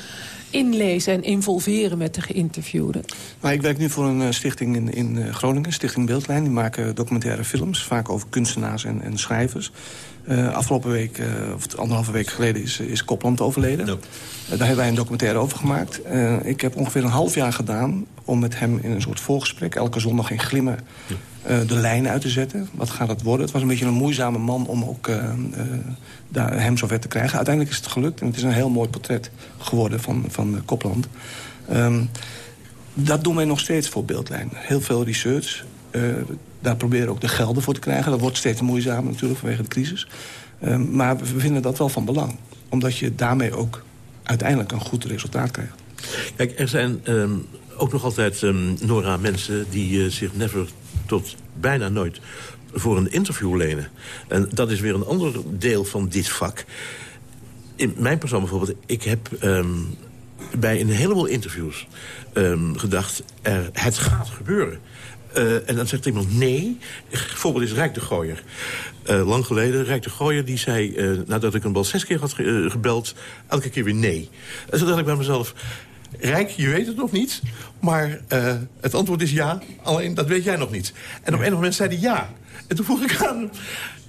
D: inlezen en involveren met de geïnterviewde.
G: Maar ik werk nu voor een eh, stichting in, in eh, Groningen, Stichting Beeldlijn. Die maken documentaire films, vaak over kunstenaars en, en schrijvers. Eh, afgelopen week, eh, of anderhalve week geleden, is, is Kopland overleden. Daar hebben wij een documentaire over gemaakt. Eh, ik heb ongeveer een half jaar gedaan om met hem in een soort voorgesprek... elke zondag in Glimmen de lijn uit te zetten. Wat gaat het worden? Het was een beetje een moeizame man om ook eh, eh, daar, hem zover te krijgen. Uiteindelijk is het gelukt en het is een heel mooi portret geworden van, van eh, Kopland. Ehm, dat doen wij nog steeds voor Beeldlijn. Heel veel research. eh, daar proberen we ook de gelden voor te krijgen. Dat wordt steeds moeizamer natuurlijk vanwege de crisis. Ehm, maar we vinden dat wel van belang. Omdat je daarmee ook uiteindelijk een goed resultaat krijgt.
F: Kijk, er zijn ehm, ook nog altijd, ehm, Nora, mensen die eh, zich never tot bijna nooit voor een interview lenen. En dat is weer een ander deel van dit vak. In mijn persoon bijvoorbeeld, ik heb ehm, bij een heleboel interviews ehm, gedacht... Er, het gaat gebeuren. Eh, en dan zegt iemand nee. Bijvoorbeeld is Rijk de Gooier. Eh, lang geleden, Rijk de Gooier, die zei... eh, nadat ik hem al zes keer had ge- gebeld... elke keer weer nee. En toen dacht ik bij mezelf... Rijk, je weet het nog niet, maar eh, het antwoord is ja. Alleen, dat weet jij nog niet. En op een moment zei hij ja. En toen vroeg ik aan hem...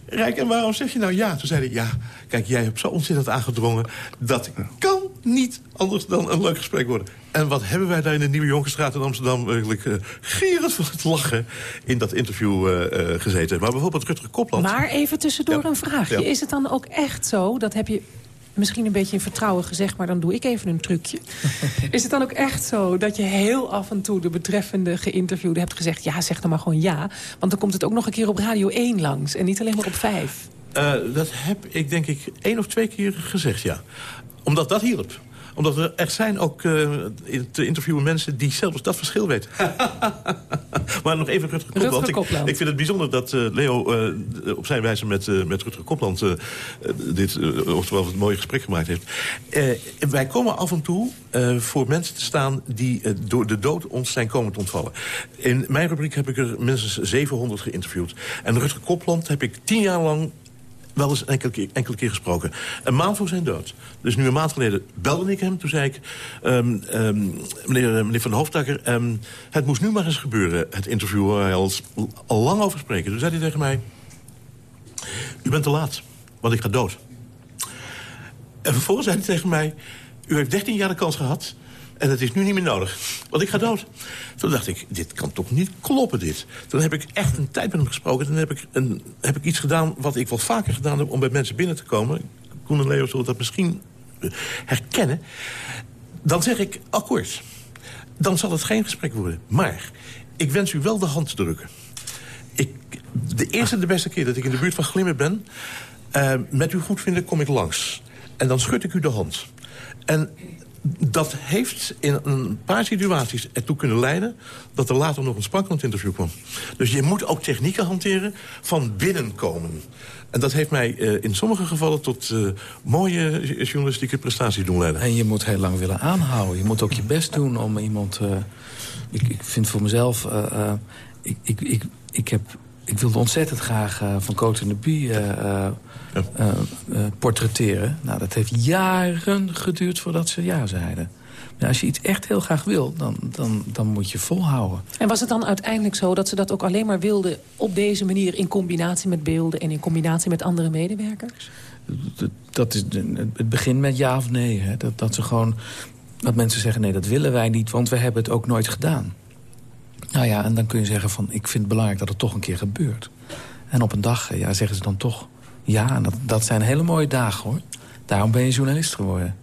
F: Rijk, en waarom zeg je nou ja? Toen zei hij, ja, kijk, jij hebt zo ontzettend aangedrongen... dat kan niet anders dan een leuk gesprek worden. En wat hebben wij daar in de Nieuwe Jonkerstraat in Amsterdam... eigenlijk uh, gierend van het lachen in dat interview uh, uh, gezeten. Maar bijvoorbeeld Rutger Kopland...
D: Maar even tussendoor
F: Ja.
D: een vraagje.
F: Ja.
D: Is het dan ook echt zo, dat heb je misschien een beetje in vertrouwen gezegd... maar dan doe ik even een trucje. Is het dan ook echt zo dat je heel af en toe... de betreffende geïnterviewde hebt gezegd... ja, zeg dan maar gewoon ja. Want dan komt het ook nog een keer op Radio 1 langs... en niet alleen maar op 5.
F: Uh, dat heb ik denk ik één of twee keer gezegd, ja. Omdat dat hielp. Omdat er, er zijn ook uh, te interviewen mensen die zelfs dat verschil weten. maar nog even Rutger Kopland.
D: Rutger Kopland.
F: Ik, ik, vind het bijzonder dat uh, Leo uh, op zijn wijze met, met Rutger Kopland... dit oftewel het mooie gesprek gemaakt heeft. wij komen af en toe voor mensen te staan die door de dood ons zijn komen te ontvallen. In mijn rubriek heb ik er minstens 700 geïnterviewd. En Rutger Kopland heb ik tien jaar lang wel eens enkele keer, keer gesproken. Een maand voor zijn dood. Dus nu een maand geleden belde ik hem. Toen zei ik, um, um, meneer, meneer Van Hoofdakker... Um, het moest nu maar eens gebeuren, het interview waar hij al, al lang over spreken. Toen zei hij tegen mij... U bent te laat, want ik ga dood. En vervolgens zei hij tegen mij... U heeft 13 jaar de kans gehad... En het is nu niet meer nodig, want ik ga dood. Toen dacht ik, dit kan toch niet kloppen, dit. Toen heb ik echt een tijd met hem gesproken. Toen heb ik, een, heb ik iets gedaan wat ik wel vaker gedaan heb... om bij mensen binnen te komen. Koen en Leo zullen dat misschien eh, herkennen. Dan zeg ik, akkoord. Dan zal het geen gesprek worden. Maar ik wens u wel de hand te drukken. Ik, de eerste en de beste keer dat ik in de buurt van Glimmen ben... Uh, met uw goedvinden kom ik langs. En dan schud ik u de hand. En dat heeft in een paar situaties ertoe kunnen leiden... dat er later nog een sprankelend interview kwam. Dus je moet ook technieken hanteren van binnenkomen. En dat heeft mij uh, in sommige gevallen tot uh, mooie journalistieke prestaties doen leiden.
H: En je moet heel lang willen aanhouden. Je moet ook je best doen om iemand... Uh, ik, ik vind voor mezelf... ik, ik, ik, ik, heb, ik wilde ontzettend graag van Cote en de Bie... Ja. Uh, uh, portretteren. Nou, dat heeft jaren geduurd voordat ze ja zeiden. Maar als je iets echt heel graag wil, dan, dan, dan moet je volhouden.
D: En was het dan uiteindelijk zo dat ze dat ook alleen maar wilden... op deze manier in combinatie met beelden en in combinatie met andere medewerkers?
H: Dat- is het begint met ja of nee. Hè? Dat, dat ze gewoon dat mensen zeggen, nee, dat willen wij niet... want we hebben het ook nooit gedaan. Nou ja, en dan kun je zeggen van... ik vind het belangrijk dat het toch een keer gebeurt. En op een dag ja, zeggen ze dan toch ja. En dat, dat zijn hele mooie dagen, hoor. Daarom ben je journalist geworden.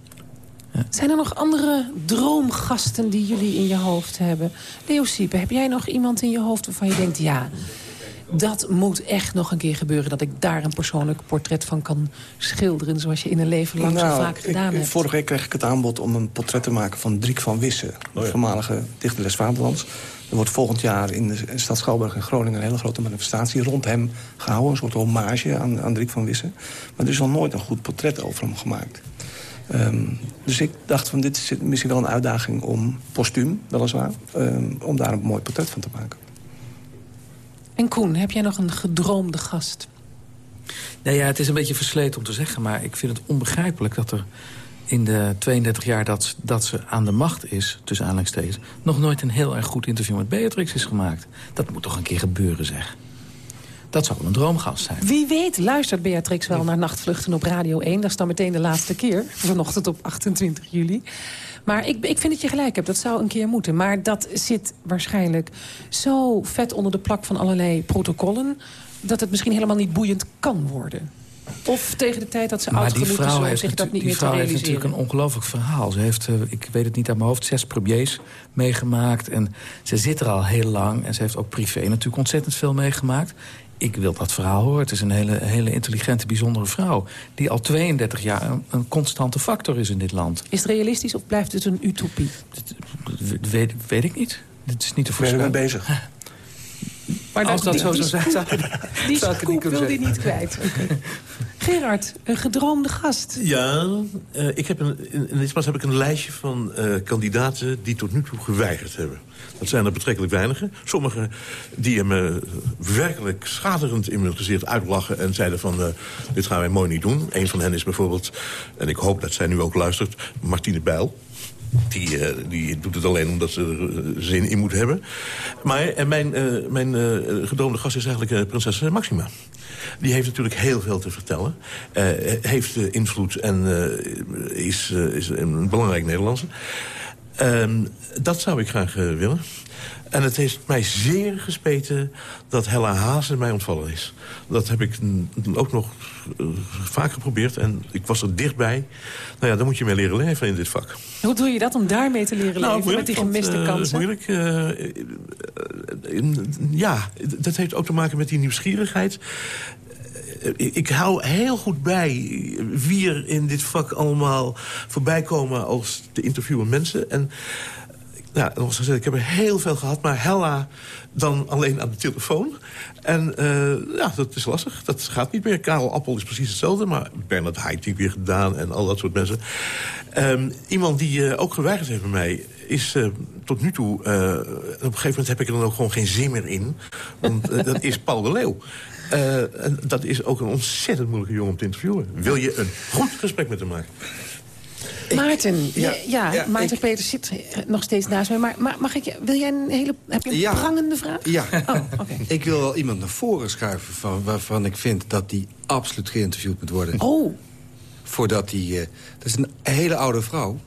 D: Zijn er nog andere droomgasten die jullie in je hoofd hebben? Leo Siepe, heb jij nog iemand in je hoofd waarvan je denkt... ja, dat moet echt nog een keer gebeuren... dat ik daar een persoonlijk portret van kan schilderen... zoals je in een leven lang zo
G: Nou,
D: vaak
G: ik-
D: gedaan hebt?
G: Vorige week kreeg ik het aanbod om een portret te maken van Driek van Wissen. Voormalige dichter des Vaderlands. Er wordt volgend jaar in de stad Schouwburg in Groningen... een hele grote manifestatie rond hem gehouden. Een soort hommage aan, aan Driek van Wissen. Maar er is nog nooit een goed portret over hem gemaakt. Ehm, dus ik dacht van dit is misschien wel een uitdaging om postuum, weliswaar... ehm, om daar een mooi portret van te maken.
D: En Koen, heb jij nog een gedroomde gast?
H: Nou ja, het is een beetje versleten om te zeggen... maar ik vind het onbegrijpelijk dat er in de 32 jaar dat, ze- dat ze aan de macht is... tussen aanhalingstekens, nog nooit een heel erg goed interview met Beatrix is gemaakt. Dat moet toch een keer gebeuren, zeg. Dat zou wel een droomgast zijn.
D: Wie weet luistert Beatrix wel naar Nachtvluchten op Radio 1. Dat is dan meteen de laatste keer. Vanochtend op 28 juli. Maar ik, ik vind dat je gelijk hebt. Dat zou een keer moeten. Maar dat zit waarschijnlijk zo vet onder de plak van allerlei protocollen... dat het misschien helemaal niet boeiend kan worden. Of tegen de tijd dat ze
H: Maar
D: oud
H: die
D: genoeg is
H: vrouw,
D: om
H: heeft,
D: zich dat niet
H: die
D: meer te
H: vrouw heeft natuurlijk een ongelooflijk verhaal. Ze heeft, eh, ik weet het niet uit mijn hoofd, zes premiers meegemaakt. En ze zit er al heel lang. En ze heeft ook privé natuurlijk ontzettend veel meegemaakt. Ik wil dat verhaal horen. Het is een hele, hele intelligente, bijzondere vrouw... die al 32 jaar een, een constante factor is in dit land.
D: Is het realistisch of blijft het een utopie?
H: Dat weet, weet ik niet. Dit is niet te
G: Ik ben er mee
H: voorspellen.
G: bezig.
D: Maar
H: Als dat
D: die-
H: zo zou zijn, zou ik-
D: Die
H: zou ik niet
D: wil hij niet kwijt. Oké. Gerard, een gedroomde gast.
F: Ja, eh, ik heb een, in, in dit pas heb ik een lijstje van eh, kandidaten die tot nu toe geweigerd hebben. Dat zijn er betrekkelijk weinigen. Sommigen die me werkelijk schaterend in mijn gezicht uitlachen... en zeiden van, eh, dit gaan wij mooi niet doen. Een van hen is bijvoorbeeld, en ik hoop dat zij nu ook luistert... Martine Bijl. Die, eh, die doet het alleen omdat ze er eh, zin in moet hebben. Maar mijn, eh, mijn eh, gedroomde gast is eigenlijk prinses Maxima. Die heeft natuurlijk heel veel te vertellen. Heeft invloed en is, is een belangrijk Nederlandse. Ehm, dat zou ik graag eh, willen. En het heeft mij zeer gespeten dat Hella Hazen mij ontvallen is. Dat heb ik ook nog eh, vaak geprobeerd en ik was er dichtbij. Nou ja, dan moet je mee leren leven in dit vak.
D: Hoe doe je dat om daarmee te leren
F: Nou,
D: leven? Met die
F: want,
D: gemiste
F: eh,
D: kansen?
F: moeilijk. ja, dat heeft ook te maken met die nieuwsgierigheid. Eh, Ik hou heel goed bij wie er in dit vak allemaal voorbij komen als te interviewen mensen. En ja, zoals gezegd, ik heb er heel veel gehad, maar Hella dan alleen aan de telefoon. En eh, ja, dat is lastig. Dat gaat niet meer. Karel Appel is precies hetzelfde, maar Bernard Haitink weer gedaan en al dat soort mensen. Ehm, iemand die eh, ook geweigerd heeft bij mij is tot nu toe... op een gegeven moment heb ik er dan ook gewoon geen zin meer in. Want dat is Paul de Leeuw. Eh, en dat is ook een ontzettend moeilijke jongen om te interviewen. Wil je een goed gesprek met hem maken?
D: Maarten, ja,
I: ja,
D: ja,
I: ja,
D: Maarten
I: ik-
D: Peters zit nog steeds naast mij. Maar, maar mag ik, je- wil jij een hele, heb je een
I: Ja.
D: prangende vraag?
I: Ja.
D: Oh, oké.
I: Ik wil wel iemand naar voren schuiven van, waarvan ik vind dat die absoluut geïnterviewd moet worden.
D: Oh,
I: Voordat die... eh, dat is een hele oude vrouw.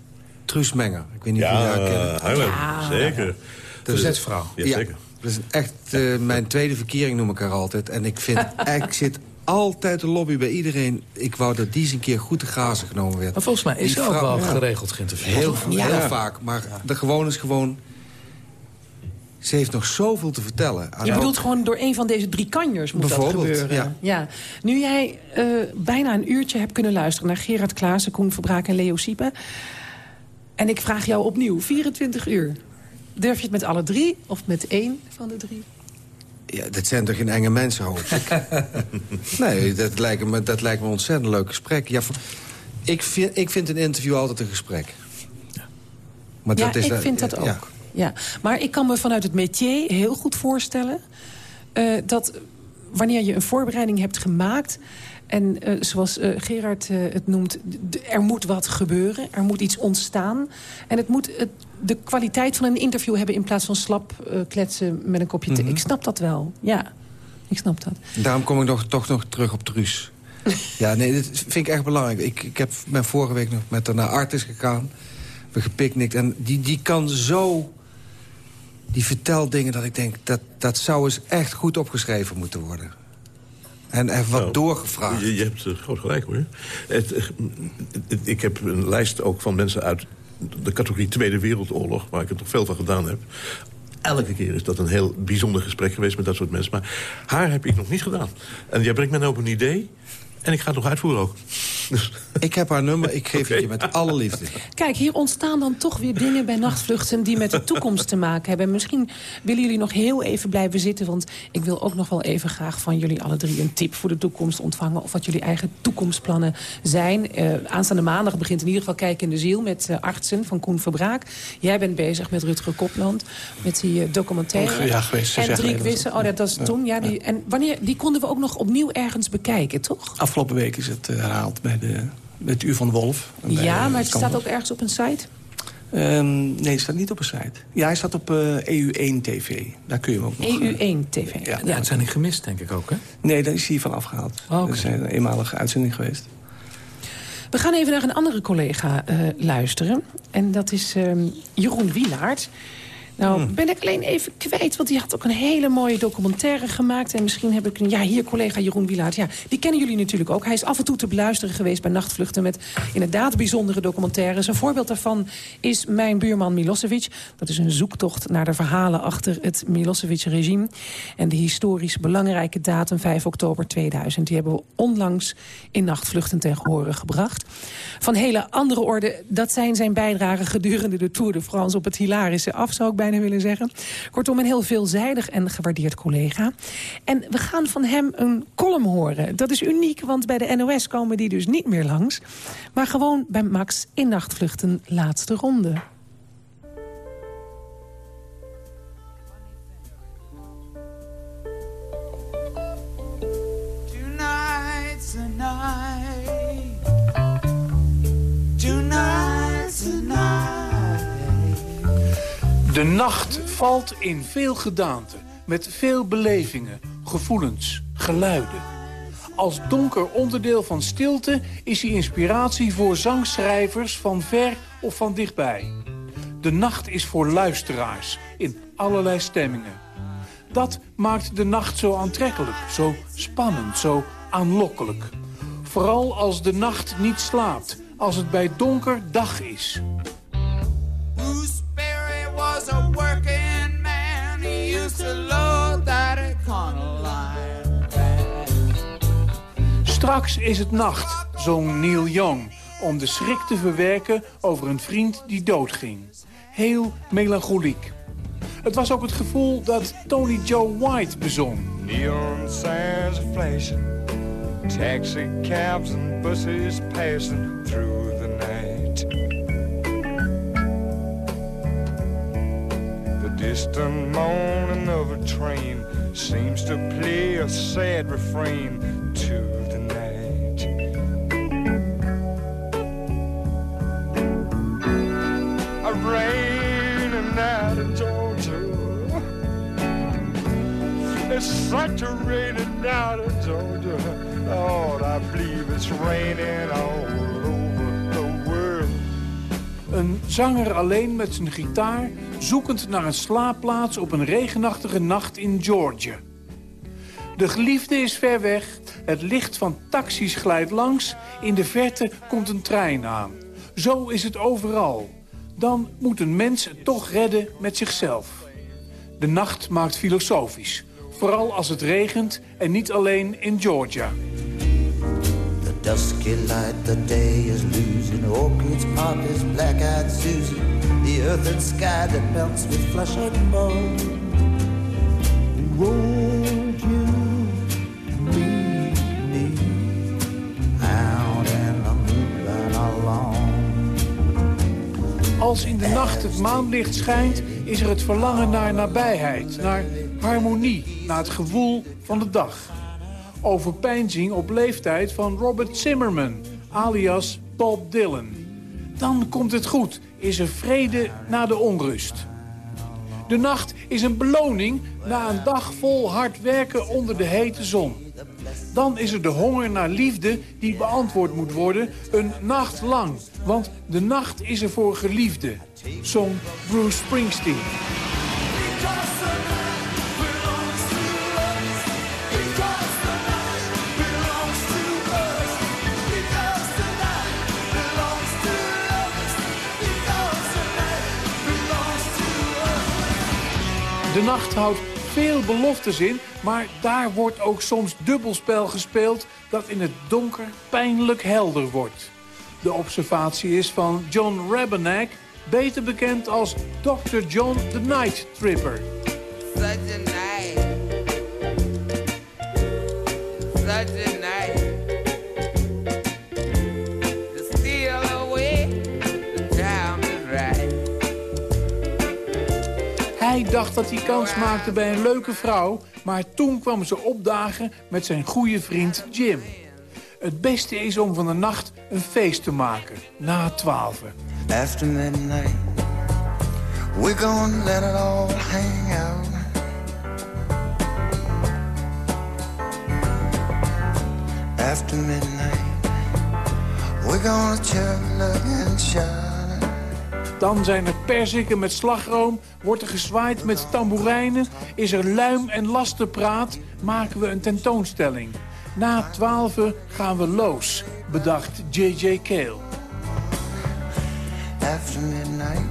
I: Truus Menger. Ik weet niet of jullie haar kennen.
F: Haarlem,
D: Ja.
F: zeker.
I: Dat is-
H: Verzetsvrouw.
F: Ja, zeker.
I: Dat is echt eh, mijn tweede verkering noem ik haar altijd. En ik vind, ik zit altijd de lobby bij iedereen. Ik wou dat die eens een keer goed te grazen genomen werd.
H: Maar volgens mij is ze ook wel
I: ja.
H: geregeld geïnterviewd.
I: Heel,
D: Ja.
I: heel vaak. Maar de gewoon is gewoon... Ze heeft nog zoveel te vertellen.
D: Je bedoelt gewoon door een van deze drie kanjers moet dat
I: Bijvoorbeeld,
D: gebeuren.
I: ja.
D: Nu jij eh, bijna een uurtje hebt kunnen luisteren... naar Gerard Klaassen, Koen Verbraak en Leo Siepe... en ik vraag jou opnieuw, 24 uur... durf je het met alle drie of met één van de drie?
I: Ja, dat zijn toch geen enge mensen, hoop ik. nee, dat lijkt, me, dat lijkt me een ontzettend leuk gesprek. Ja, ik, vind, ik vind een interview altijd een gesprek. Maar
D: ja,
I: dat is
D: ik vind dat ook.
I: ja.
D: Ja. Maar ik kan me vanuit het métier heel goed voorstellen... eh, dat wanneer je een voorbereiding hebt gemaakt... En uh, zoals uh, Gerard uh, het noemt, er moet wat gebeuren. Er moet iets ontstaan. En het moet het, de kwaliteit van een interview hebben... in plaats van slap kletsen met een kopje thee. Mm -hmm. Ik snap dat wel, ja. Ik snap dat.
I: Daarom kom ik nog, toch nog terug op Truus. ja, nee, dat vind ik echt belangrijk. Ik, ik heb, ben vorige week nog met haar naar Artis gegaan. We gepicnict. En die, die kan zo... Die vertelt dingen dat ik denk... Dat, dat zou eens echt goed opgeschreven moeten worden. En even wat nou, doorgevraagd.
F: Je, je hebt groot gelijk hoor. Het, het, ik heb een lijst ook van mensen uit de categorie Tweede Wereldoorlog... waar ik er toch veel van gedaan heb. Elke keer is dat een heel bijzonder gesprek geweest met dat soort mensen. Maar haar heb ik nog niet gedaan. En jij brengt mij nou op een idee... En ik ga het nog uitvoeren ook.
I: Ik heb haar nummer, ik geef okay. het je met alle liefde.
D: Kijk, hier ontstaan dan toch weer dingen bij nachtvluchten... die met de toekomst te maken hebben. Misschien willen jullie nog heel even blijven zitten... want ik wil ook nog wel even graag van jullie alle drie... een tip voor de toekomst ontvangen... of wat jullie eigen toekomstplannen zijn. Uh, aanstaande maandag begint in ieder geval Kijken in de Ziel... met uh, artsen van Koen Verbraak. Jij bent bezig met Rutger Kopland, met die uh, documentaire.
G: Ja, geweest.
D: En drie quizzen, oh, dat was ja. toen. Ja, die, en wanneer, die konden we ook nog opnieuw ergens bekijken, toch?
G: Afgelopen week is het herhaald bij de het Uur van de Wolf.
D: Ja, maar het staat ook ergens op een site?
G: Um, nee, het staat niet op een site. Ja, hij staat op uh, EU1 TV. Daar kun je hem ook nog...
D: EU1 TV.
H: Ja, ja het zijn niet gemist, denk ik ook, hè?
G: Nee, daar is hij van afgehaald. Oh, okay. Dat is een eenmalige uitzending geweest.
D: We gaan even naar een andere collega uh, luisteren. En dat is uh, Jeroen Wielaert. Nou, hmm. ben ik alleen even kwijt, want die had ook een hele mooie documentaire gemaakt. En misschien heb ik een... Ja, hier collega Jeroen Wielaert. Ja, die kennen jullie natuurlijk ook. Hij is af en toe te beluisteren geweest bij Nachtvluchten... met inderdaad bijzondere documentaires. Een voorbeeld daarvan is Mijn buurman Milosevic. Dat is een zoektocht naar de verhalen achter het Milosevic-regime. En de historisch belangrijke datum 5 oktober 2000. Die hebben we onlangs in Nachtvluchten ten gehore gebracht. Van hele andere orde, dat zijn zijn bijdragen gedurende de Tour de France... op het hilarische af, zou ik bijna willen zeggen. Kortom, een heel veelzijdig en gewaardeerd collega. En we gaan van hem een column horen. Dat is uniek, want bij de NOS komen die dus niet meer langs. Maar gewoon bij Max in Nachtvluchten laatste ronde.
J: De nacht valt in veel gedaanten, met veel belevingen, gevoelens, geluiden. Als donker onderdeel van stilte is hij inspiratie voor zangschrijvers van ver of van dichtbij. De nacht is voor luisteraars in allerlei stemmingen. Dat maakt de nacht zo aantrekkelijk, zo spannend, zo aanlokkelijk. Vooral als de nacht niet slaapt, als het bij donker dag is. Straks is het nacht, zong Neil Young... om de schrik te verwerken over een vriend die doodging. Heel melancholiek. Het was ook het gevoel dat Tony Joe White bezong.
K: Neon signs are flashing. Taxi cabs and buses passing through the night. distant moaning of a train seems to play a sad refrain It's such a rainy night in Georgia. Lord, I believe it's raining all over the world.
J: Een zanger alleen met zijn gitaar zoekend naar een slaapplaats op een regenachtige nacht in Georgia. De geliefde is ver weg, het licht van taxis glijdt langs... in de verte komt een trein aan. Zo is het overal. Dan moet een mens toch redden met zichzelf. De nacht maakt filosofisch, vooral als het regent en niet alleen in Georgia.
K: The dusky light, the day is losing, orchids is black-eyed Susie the earth and sky that melts with flesh and bone. Won't you meet me out in the moonlight alone?
J: Als in de nacht het maanlicht schijnt, is er het verlangen naar nabijheid, naar harmonie, naar het gewoel van de dag. overpeinzing op leeftijd van Robert Zimmerman, alias Bob Dylan. Dan komt het goed, is er vrede na de onrust. De nacht is een beloning na een dag vol hard werken onder de hete zon. Dan is er de honger naar liefde die beantwoord moet worden een nacht lang. Want de nacht is er voor geliefde, zong Bruce Springsteen. De nacht houdt veel beloftes in, maar daar wordt ook soms dubbelspel gespeeld... dat in het donker pijnlijk helder wordt. De observatie is van John Rabenack, beter bekend als Dr. John the Night Tripper.
L: Such a night.
J: Hij dacht dat hij kans maakte bij een leuke vrouw... maar toen kwam ze opdagen met zijn goede vriend Jim. Het beste is om van de nacht een feest te maken, na twaalfen.
K: After midnight, we're gonna let it all hang out. After midnight, we're gonna chug and shine.
J: Dan zijn er perziken met slagroom, wordt er gezwaaid met tamboerijnen... is er luim en lastenpraat, maken we een tentoonstelling. Na twaalfen gaan we los, bedacht J.J. Cale.
K: After midnight,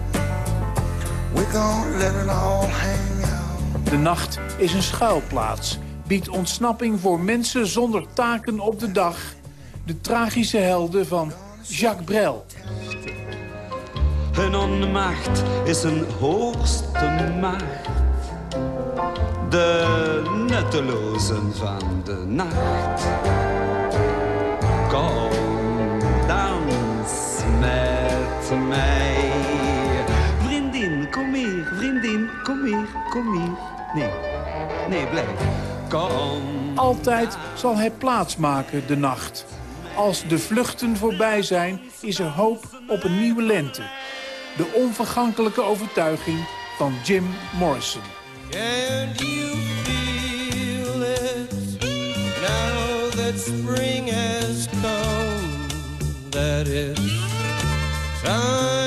K: we're gonna let it all hang out.
J: De nacht is een schuilplaats, biedt ontsnapping voor mensen zonder taken op de dag. De tragische helden van Jacques Brel.
M: Hun onmacht is een hoogste macht. De nuttelozen van de nacht. Kom, dans met mij. Vriendin, kom hier, vriendin, kom hier, kom hier. Nee, nee, blijf. Kom.
J: Altijd zal hij plaatsmaken, de nacht. Als de vluchten voorbij zijn, is er hoop op een nieuwe lente. De onvergankelijke overtuiging van Jim Morrison.
N: Can't you feel it now that spring has come? That it's time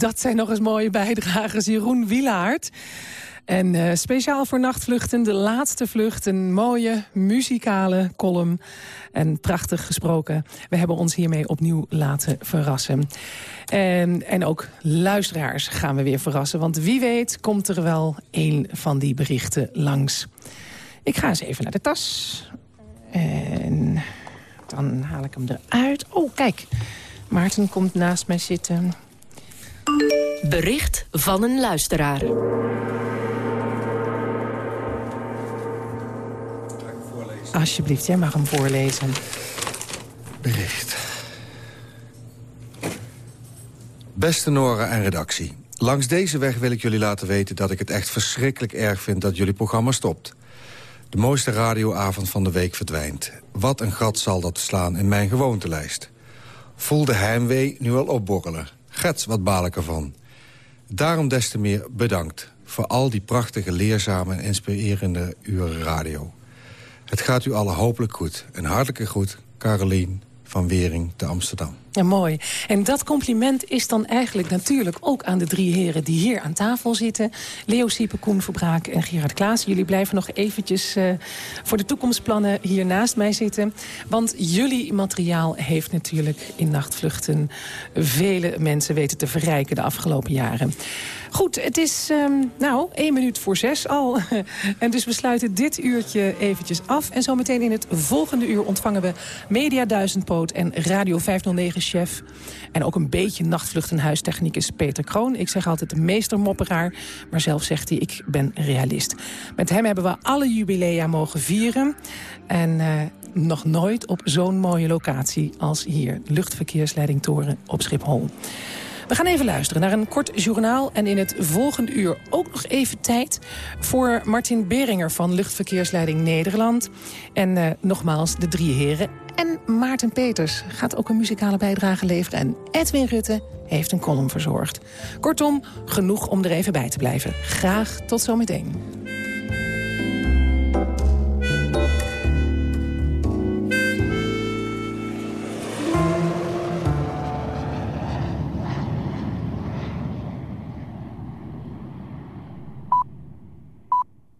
D: dat zijn nog eens mooie bijdragers. Jeroen Wielaert. En eh, speciaal voor nachtvluchten, de laatste vlucht. Een mooie muzikale column. En prachtig gesproken. We hebben ons hiermee opnieuw laten verrassen. En, en ook luisteraars gaan we weer verrassen. Want wie weet komt er wel een van die berichten langs. Ik ga eens even naar de tas. En dan haal ik hem eruit. Oh, kijk. Maarten komt naast mij zitten.
O: Bericht van een luisteraar.
D: Alsjeblieft, jij mag hem voorlezen.
I: Bericht. Beste Nora en redactie. Langs deze weg wil ik jullie laten weten dat ik het echt verschrikkelijk erg vind dat jullie programma stopt. De mooiste radioavond van de week verdwijnt. Wat een gat zal dat slaan in mijn gewoontelijst. Voel de heimwee nu al opborrelen. Gets, wat baal ik ervan. Daarom des te meer bedankt voor al die prachtige, leerzame en inspirerende uren radio. Het gaat u allen hopelijk goed. Een hartelijke groet, Carolien van Wering te Amsterdam.
D: Ja, mooi. En dat compliment is dan eigenlijk natuurlijk ook aan de drie heren die hier aan tafel zitten. Leo Siepe, Koen Verbraak en Gerard Klaas. Jullie blijven nog eventjes uh, voor de toekomstplannen hier naast mij zitten. Want jullie materiaal heeft natuurlijk in nachtvluchten vele mensen weten te verrijken de afgelopen jaren. Goed, het is um, nou één minuut voor zes al. en dus we sluiten dit uurtje eventjes af. En zometeen in het volgende uur ontvangen we Media Duizendpoot en Radio 509-chef. En ook een beetje nachtvluchtenhuistechnicus Peter Kroon. Ik zeg altijd de meestermopperaar, maar zelf zegt hij ik ben realist. Met hem hebben we alle jubilea mogen vieren. En uh, nog nooit op zo'n mooie locatie als hier. Luchtverkeersleiding Toren op Schiphol. We gaan even luisteren naar een kort journaal. En in het volgende uur ook nog even tijd voor Martin Beringer van Luchtverkeersleiding Nederland. En uh, nogmaals de drie heren. En Maarten Peters gaat ook een muzikale bijdrage leveren. En Edwin Rutte heeft een column verzorgd. Kortom, genoeg om er even bij te blijven. Graag tot zometeen.